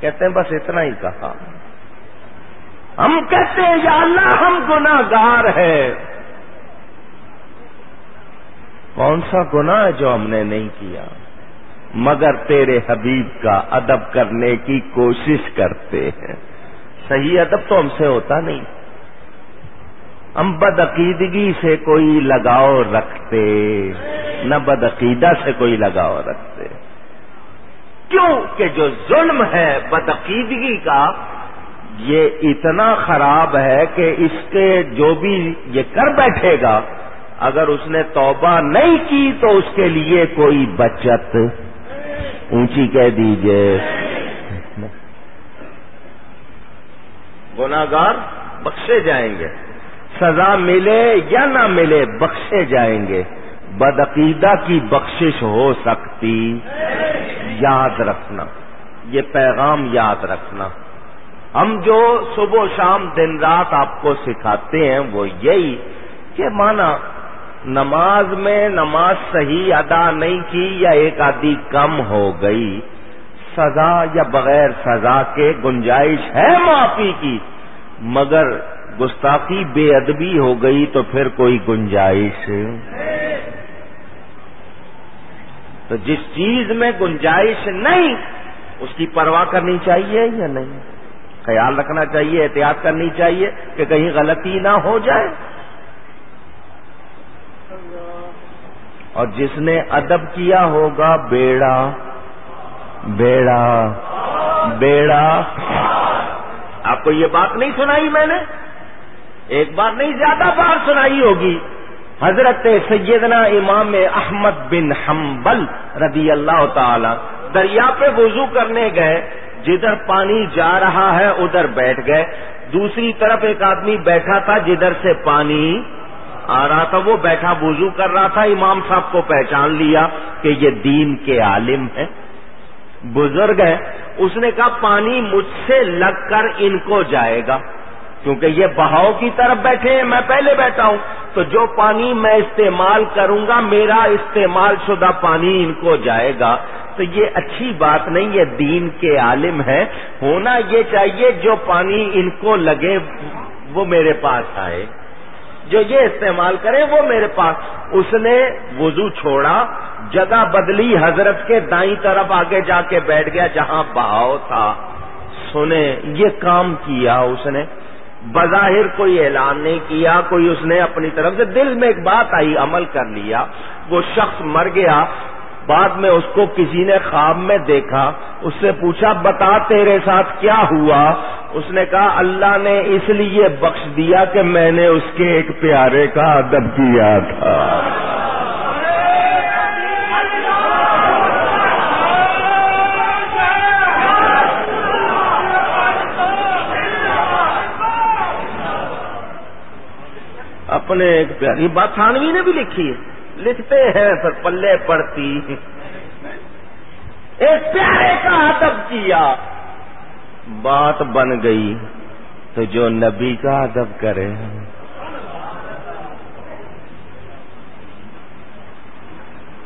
کہتے ہیں بس اتنا ہی کہا۔ ہم کہتے ہیں، یا اللہ ہم گناگار ہے کون سا گنا ہے جو ہم نے نہیں کیا؟ مگر تیرے حبیب کا ادب کرنے کی کوشش کرتے ہیں۔ صحیح ادب تو ہم سے ہوتا نہیں۔ ہم بدعقیدگی سے کوئی لگاؤ رکھتے، نہ بدعقیدہ سے کوئی لگاؤ رکھتے۔ کیوں کہ جو ظلم ہے بدعقیدگی کا، یہ اتنا خراب ہے کہ اس کے جو بھی یہ کر بیٹھے گا، اگر اس نے توبہ نہیں کی تو اس کے لیے کوئی بچت۔ اونچی کہہ دیجیے۔ گناگار بخشے جائیں گے۔ سزا ملے یا نہ ملے بخشے جائیں گے۔ بدعقیدہ کی بخشش ہو سکتی۔ یاد رکھنا، یہ پیغام یاد رکھنا۔ ہم جو صبح و شام دن رات آپ کو سکھاتے ہیں وہ یہی کہ مانا نماز میں نماز صحیح ادا نہیں کی یا ایک آدھی کم ہو گئی، سزا یا بغیر سزا کے گنجائش ہے معافی کی۔ مگر گستاخی بے ادبی ہو گئی تو پھر کوئی گنجائش۔ تو جس چیز میں گنجائش نہیں، اس کی پرواہ کرنی چاہیے یا نہیں؟ خیال رکھنا چاہیے، احتیاط کرنی چاہیے کہ کہیں غلطی نہ ہو جائے۔ اور جس نے ادب کیا ہوگا، بیڑا بیڑا بیڑا۔ آپ کو یہ بات نہیں سنائی میں نے؟ ایک بار نہیں، زیادہ بار سنائی ہوگی۔ حضرت سیدنا امام احمد بن حنبل رضی اللہ تعالی دریا پہ وضو کرنے گئے۔ جدھر پانی جا رہا ہے، ادھر بیٹھ گئے۔ دوسری طرف ایک آدمی بیٹھا تھا، جدھر سے پانی آ رہا تھا، وہ بیٹھا وضو کر رہا تھا۔ امام صاحب کو پہچان لیا کہ یہ دین کے عالم ہیں۔ بزرگ ہے اس نے کہا، پانی مجھ سے لگ کر ان کو جائے گا۔ کیونکہ یہ بہاؤ کی طرف بیٹھے ہیں، میں پہلے بیٹھا ہوں۔ تو جو پانی میں استعمال کروں گا، میرا استعمال شدہ پانی ان کو جائے گا۔ تو یہ اچھی بات نہیں، یہ دین کے عالم ہے ہونا یہ چاہیے، جو پانی ان کو لگے، وہ میرے پاس آئے۔ جو یہ استعمال کرے، وہ میرے پاس۔ اس نے وضو چھوڑا، جگہ بدلی، حضرت کے دائیں طرف آگے جا کے بیٹھ گیا، جہاں بہاؤ تھا۔ سنے، یہ کام کیا اس نے۔ بظاہر کوئی اعلان نہیں کیا، کوئی اس نے اپنی طرف سے دل میں ایک بات آئی، عمل کر لیا، وہ شخص مر گیا، بعد میں اس کو کسی نے خواب میں دیکھا، اس سے پوچھا، بتا تیرے ساتھ کیا ہوا؟ اس نے کہا، اللہ نے اس لیے بخش دیا کہ میں نے اس کے ایک پیارے کا ادب کیا تھا۔ اپنے ایک پیاری بات تھانوی نے بھی لکھی ہے۔ لکھتے ہیں پھر پلے پڑتی۔ ایک پیارے کا ادب کیا۔ بات بن گئی تو جو نبی کا ادب کرے۔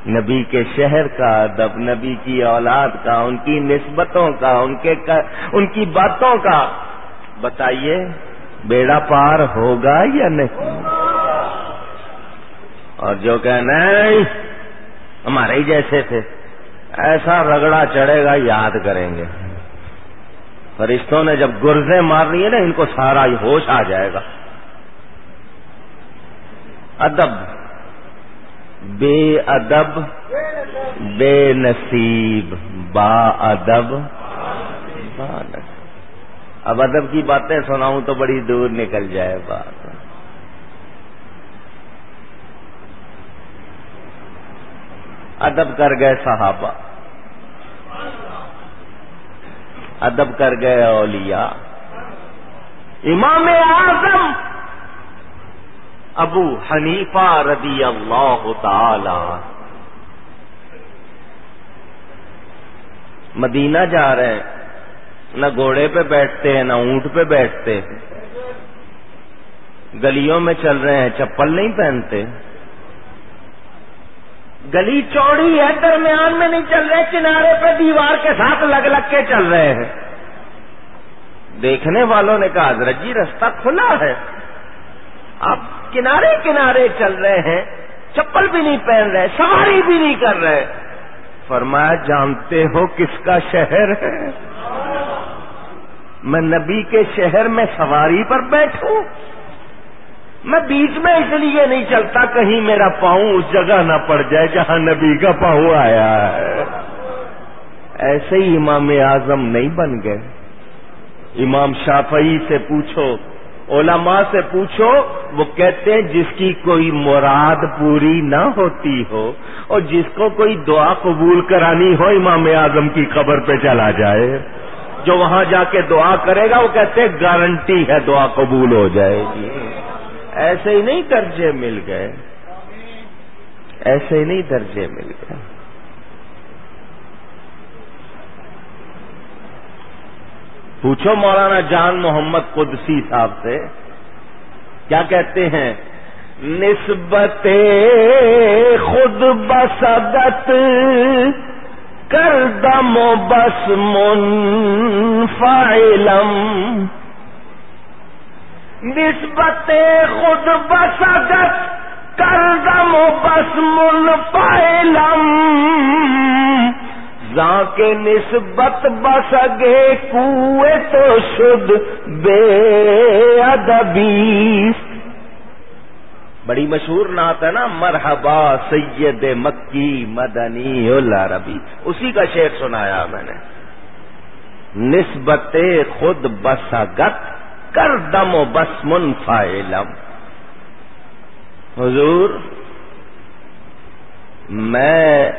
نبی کے شہر کا ادب، نبی کی اولاد کا، ان کی نسبتوں کا، ان کے ان کی باتوں کا۔ بتائیے، بیڑا پار ہوگا یا نہیں؟ اور جو کہ نہیں، ہمارے ہی جیسے تھے۔ ایسا رگڑا چڑھے گا، یاد کریں گے۔ فرشتوں نے جب گرزے مارنی ہے نا، ان کو سارا ہوش آ جائے گا۔ ادب۔ بے ادب، بے نصیب۔ با ادب۔ با نصیب اب ادب کی باتیں سناؤں تو بڑی دور نکل جائے بات۔ ادب کر گئے صحابہ۔ ادب کر گئے اولیاء۔ امام اعظم ابو حنیفہ رضی اللہ تعالی۔ مدینہ جا رہے ہیں۔ نہ گھوڑے پہ بیٹھتے ہیں، نہ اونٹ پہ بیٹھتے گلیوں میں چل رہے ہیں، چپل نہیں پہنتے۔ گلی چوڑی ہے، درمیان میں نہیں چل رہے، کنارے پہ دیوار کے ساتھ لگ لگ کے چل رہے ہیں۔ دیکھنے والوں نے کہا، حضرت جی رستہ کھلا ہے۔ آپ کنارے کنارے چل رہے ہیں، چپل بھی نہیں پہن رہے، سواری بھی نہیں کر رہے۔ فرمایا، جانتے ہو کس کا شہر ہے؟ میں نبی کے شہر میں سواری پر بیٹھوں۔ میں بیچ میں اس لیے نہیں چلتا کہیں میرا پاؤں اس جگہ نہ پڑ جائے جہاں نبی کا پاؤں آیا ہے۔ ایسے ہی امام اعظم نہیں بن گئے۔ امام شافعی سے پوچھو، علماء سے پوچھو، وہ کہتے ہیں جس کی کوئی مراد پوری نہ ہوتی ہو اور جس کو کوئی دعا قبول کرانی ہو، امام اعظم کی قبر پہ چلا جائے۔ جو وہاں جا کے دعا کرے گا، وہ کہتے ہیں گارنٹی ہے دعا قبول ہو جائے گی۔ ایسے ہی نہیں درجے مل گئے۔ ایسے ہی نہیں درجے مل گئے۔ پوچھو مولانا جان محمد قدسی صاحب سے، کیا کہتے ہیں؟ نسبت خود بسدت کر دم و بس من فائلم نسبت خود بسدت کر دم بس من فائلم کے نسبت بسگے کوئے تو شد بے ادبی۔ بڑی مشہور نعت ہے نا، مرحبا سید مکی مدنی اللہ ربی اسی کا شعر سنایا میں نے۔ نسبت خود بسگت کر دم و بس من فائلم حضور، میں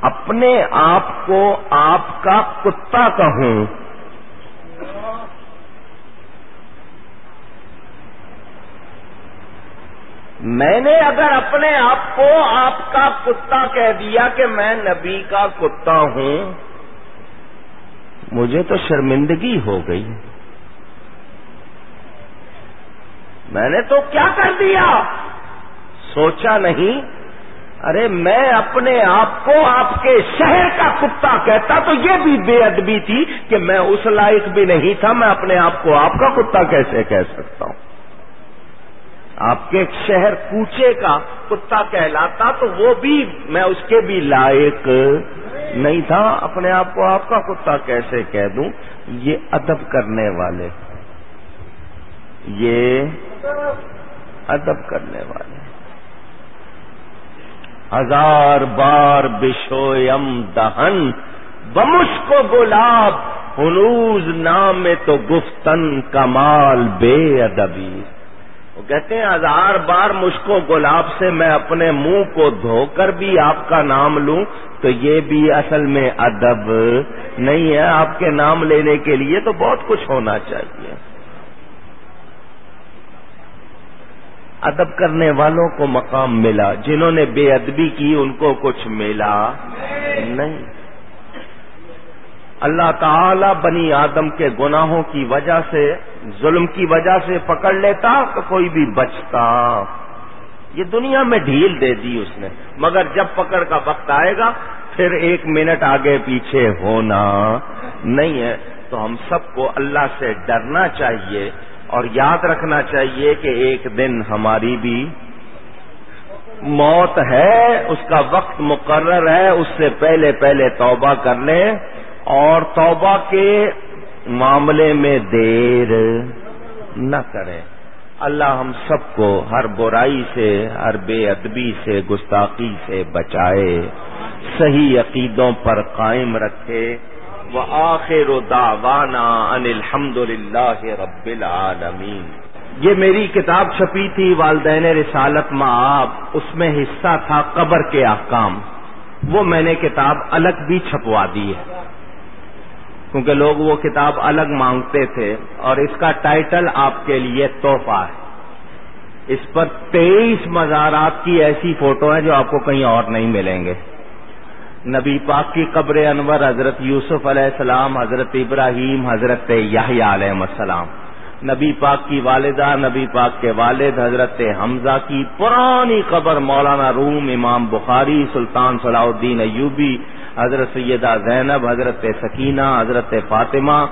اپنے آپ کو آپ کا کتا کہوں۔ میں نے اگر اپنے آپ کو آپ کا کتا کہہ دیا کہ میں نبی کا کتا ہوں مجھے تو شرمندگی ہو گئی۔ میں نے تو کیا کر دیا؟ سوچا نہیں، ارے میں اپنے آپ کو آپ کے شہر کا کتا کہتا تو یہ بھی بے ادبی تھی کہ میں اس لائق بھی نہیں تھا، میں اپنے آپ کو آپ کا کتا کیسے کہہ سکتا ہوں؟ آپ کے شہر کوچے کا کتا کہلاتا تو وہ بھی میں اس کے بھی لائق نہیں تھا۔ اپنے آپ کو آپ کا کتا کیسے کہہ دوں؟ یہ ادب کرنے والے۔ یہ ادب کرنے والے۔ ہزار بار بشویم دہن بمش کو گلاب، ہنوز نام میں تو گفتن کمال بے ادبی۔ وہ کہتے ہیں، ہزار بار مشکو گلاب سے میں اپنے منہ کو دھو کر بھی آپ کا نام لوں تو یہ بھی اصل میں ادب نہیں ہے۔ آپ کے نام لینے کے لیے تو بہت کچھ ہونا چاہیے۔ ادب کرنے والوں کو مقام ملا، جنہوں نے بے ادبی کی ان کو کچھ ملا نہیں۔ اللہ تعالی بنی آدم کے گناہوں کی وجہ سے، ظلم کی وجہ سے پکڑ لیتا تو کوئی بھی بچتا۔ یہ دنیا میں ڈھیل دے دی اس نے۔ مگر جب پکڑ کا وقت آئے گا، پھر ایک منٹ آگے پیچھے ہونا نہیں ہے۔ تو ہم سب کو اللہ سے ڈرنا چاہیے اور یاد رکھنا چاہیے کہ ایک دن ہماری بھی موت ہے، اس کا وقت مقرر ہے، اس سے پہلے پہلے توبہ کر لیں۔ اور توبہ کے معاملے میں دیر نہ کریں۔ اللہ ہم سب کو ہر برائی سے، ہر بے ادبی سے، گستاخی سے بچائے، صحیح عقیدوں پر قائم رکھے۔ وآخر دعوانا ان الحمد للہ رب العالمین۔ یہ میری کتاب چھپی تھی والدین رسالت معاب اس میں حصہ تھا قبر کے احکام۔ وہ میں نے کتاب الگ بھی چھپوا دی ہے۔ کیونکہ لوگ وہ کتاب الگ مانگتے تھے اور اس کا ٹائٹل آپ کے لیے تحفہ ہے۔ اس پر تیئیس مزارات کی ایسی فوٹو ہیں جو آپ کو کہیں اور نہیں ملیں گے۔ نبی پاک کی قبر انور حضرت یوسف علیہ السلام، حضرت ابراہیم، حضرت یاہی علیہ السلام۔ نبی پاک کی والدہ، نبی پاک کے والد، حضرت حمزہ کی پرانی قبر مولانا روم امام بخاری، سلطان صلاح الدین ایوبی حضرت سیدہ زینب، حضرت سکینہ، حضرت فاطمہ،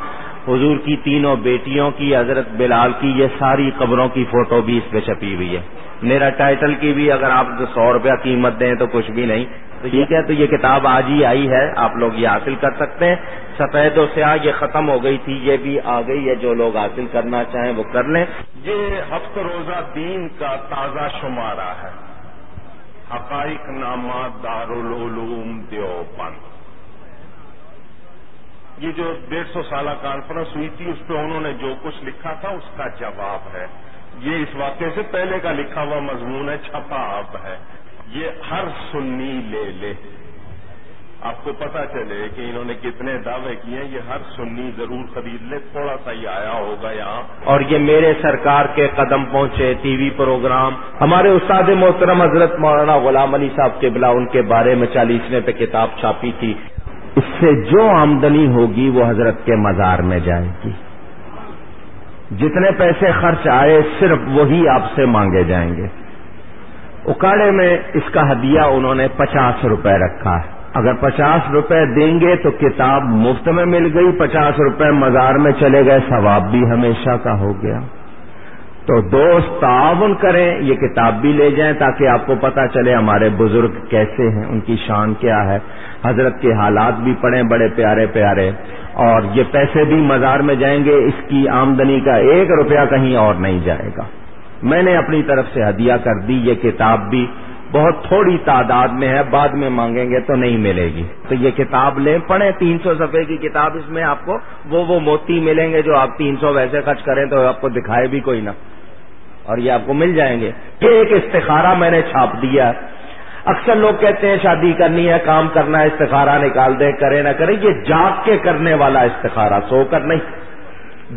حضور کی تینوں بیٹیوں کی، حضرت بلال کی، یہ ساری قبروں کی فوٹو بھی اس پہ چھپی ہوئی ہے۔ میرا ٹائٹل کی بھی اگر آپ سو روپیہ قیمت دیں تو کچھ بھی نہیں۔ تو ٹھیک ہے؟ تو یہ کتاب آج ہی آئی ہے، آپ لوگ یہ حاصل کر سکتے ہیں۔ سفید و سیاہ یہ ختم ہو گئی تھی، یہ بھی آ گئی ہے، جو لوگ حاصل کرنا چاہیں وہ کر لیں۔ یہ ہفت روزہ دین کا تازہ شمارہ ہے۔ حقائق نامہ دارالعلوم دیوبند۔ یہ جو ڈیڑھ سو سالہ کانفرنس ہوئی تھی، اس پہ انہوں نے جو کچھ لکھا تھا، اس کا جواب ہے۔ یہ اس واقعے سے پہلے کا لکھا ہوا مضمون ہے، چھپا اب ہے۔ یہ ہر سنی لے لے۔ آپ کو پتا چلے کہ انہوں نے کتنے دعوے کیے ہیں، یہ ہر سنی ضرور خرید لے، تھوڑا سا ہی آیا ہوگا یہاں۔ اور یہ میرے سرکار کے قدم پہنچے، ٹی وی پروگرام، ہمارے استاد محترم حضرت مولانا غلام علی صاحب کے بلا ان کے بارے میں چالیسویں پہ کتاب چھاپی تھی۔ اس سے جو آمدنی ہوگی، وہ حضرت کے مزار میں جائے گی۔ جتنے پیسے خرچ آئے، صرف وہی آپ سے مانگے جائیں گے۔ اکاڑے میں اس کا ہدیہ انہوں نے پچاس روپے رکھا ہے۔ اگر پچاس روپے دیں گے تو کتاب مفت میں مل گئی، پچاس روپے مزار میں چلے گئے، ثواب بھی ہمیشہ کا ہو گیا۔ تو دوست تعاون کریں، یہ کتاب بھی لے جائیں تاکہ آپ کو پتا چلے ہمارے بزرگ کیسے ہیں، ان کی شان کیا ہے۔ حضرت کے حالات بھی پڑھیں، بڑے پیارے پیارے۔ اور یہ پیسے بھی مزار میں جائیں گے، اس کی آمدنی کا ایک روپیہ کہیں اور نہیں جائے گا۔ میں نے اپنی طرف سے ہدیہ کر دی، یہ کتاب بھی بہت تھوڑی تعداد میں ہے، بعد میں مانگیں گے تو نہیں ملے گی۔ تو یہ کتاب لیں، پڑھیں۔ تین سو صفحے کی کتاب اس میں آپ کو وہ وہ موتی ملیں گے جو آپ تین سو ویسے خرچ کریں تو آپ کو دکھائے بھی کوئی نہ۔ اور یہ آپ کو مل جائیں گے۔ یہ ایک استخارہ میں نے چھاپ دیا۔ اکثر لوگ کہتے ہیں شادی کرنی ہے، کام کرنا ہے، استخارہ نکال دیں کرے نہ کریں۔ یہ جاگ کے کرنے والا استخارہ، سو کر نہیں۔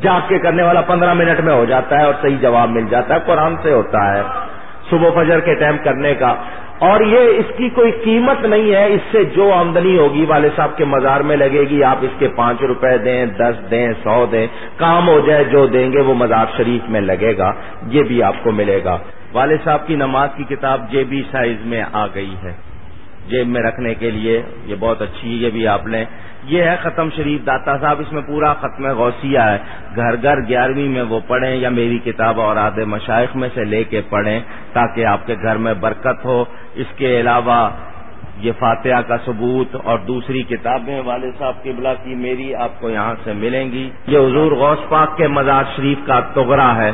جاگ کے کرنے والا پندرہ منٹ میں ہو جاتا ہے اور صحیح جواب مل جاتا ہے، قرآن سے ہوتا ہے۔ صبح فجر کے ٹائم کرنے کا۔ اور یہ اس کی کوئی قیمت نہیں ہے، اس سے جو آمدنی ہوگی والد صاحب کے مزار میں لگے گی آپ اس کے پانچ روپے دیں، دس دیں، سو دیں، کام ہو جائے جو دیں گے وہ مزار شریف میں لگے گا یہ بھی آپ کو ملے گا والد صاحب کی نماز کی کتاب جے بی سائز میں آ گئی ہے۔ جیب میں رکھنے کے لیے، یہ بہت اچھی یہ بھی آپ لیں۔ یہ ہے ختم شریف داتا صاحب، اس میں پورا ختم غوثیہ ہے۔ گھر گھر گیارہویں میں وہ پڑھیں یا میری کتاب اور آدھے مشائق میں سے لے کے پڑھیں تاکہ آپ کے گھر میں برکت ہو۔ اس کے علاوہ یہ فاتحہ کا ثبوت اور دوسری کتابیں والد صاحب کی بلا کی میری آپ کو یہاں سے ملیں گی۔ یہ حضور غوث پاک کے مزار شریف کا تغرا ہے۔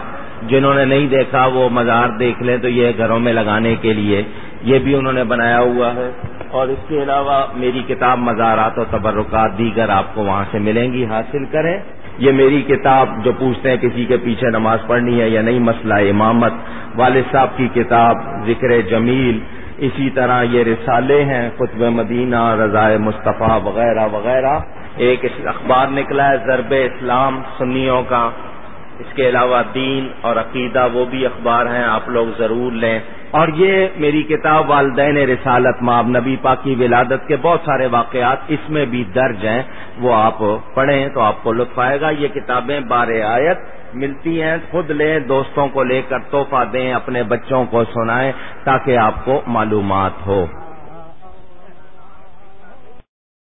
جنہوں نے نہیں دیکھا وہ مزار دیکھ لیں تو یہ گھروں میں لگانے کے لیے۔ یہ بھی انہوں نے بنایا ہوا ہے۔ اور اس کے علاوہ میری کتاب مزارات و تبرکات دیگر آپ کو وہاں سے ملیں گی، حاصل کریں۔ یہ میری کتاب جو پوچھتے ہیں کسی کے پیچھے نماز پڑھنی ہے یا نہیں، مسئلہ امامت۔ والد صاحب کی کتاب ذکر جمیل۔ اسی طرح یہ رسالے ہیں، قطب مدینہ رضائے مصطفیٰ وغیرہ وغیرہ۔ ایک اخبار نکلا ہے، ضرب اسلام، سنیوں کا۔ اس کے علاوہ دین اور عقیدہ وہ بھی اخبار ہیں، آپ لوگ ضرور لیں۔ اور یہ میری کتاب والدین رسالت ماب نبی پاکی ولادت کے بہت سارے واقعات اس میں بھی درج ہیں۔ وہ آپ پڑھیں تو آپ کو لطف آئے گا۔ یہ کتابیں بار آیت ملتی ہیں، خود لیں، دوستوں کو لے کر تحفہ دیں، اپنے بچوں کو سنائیں تاکہ آپ کو معلومات ہو۔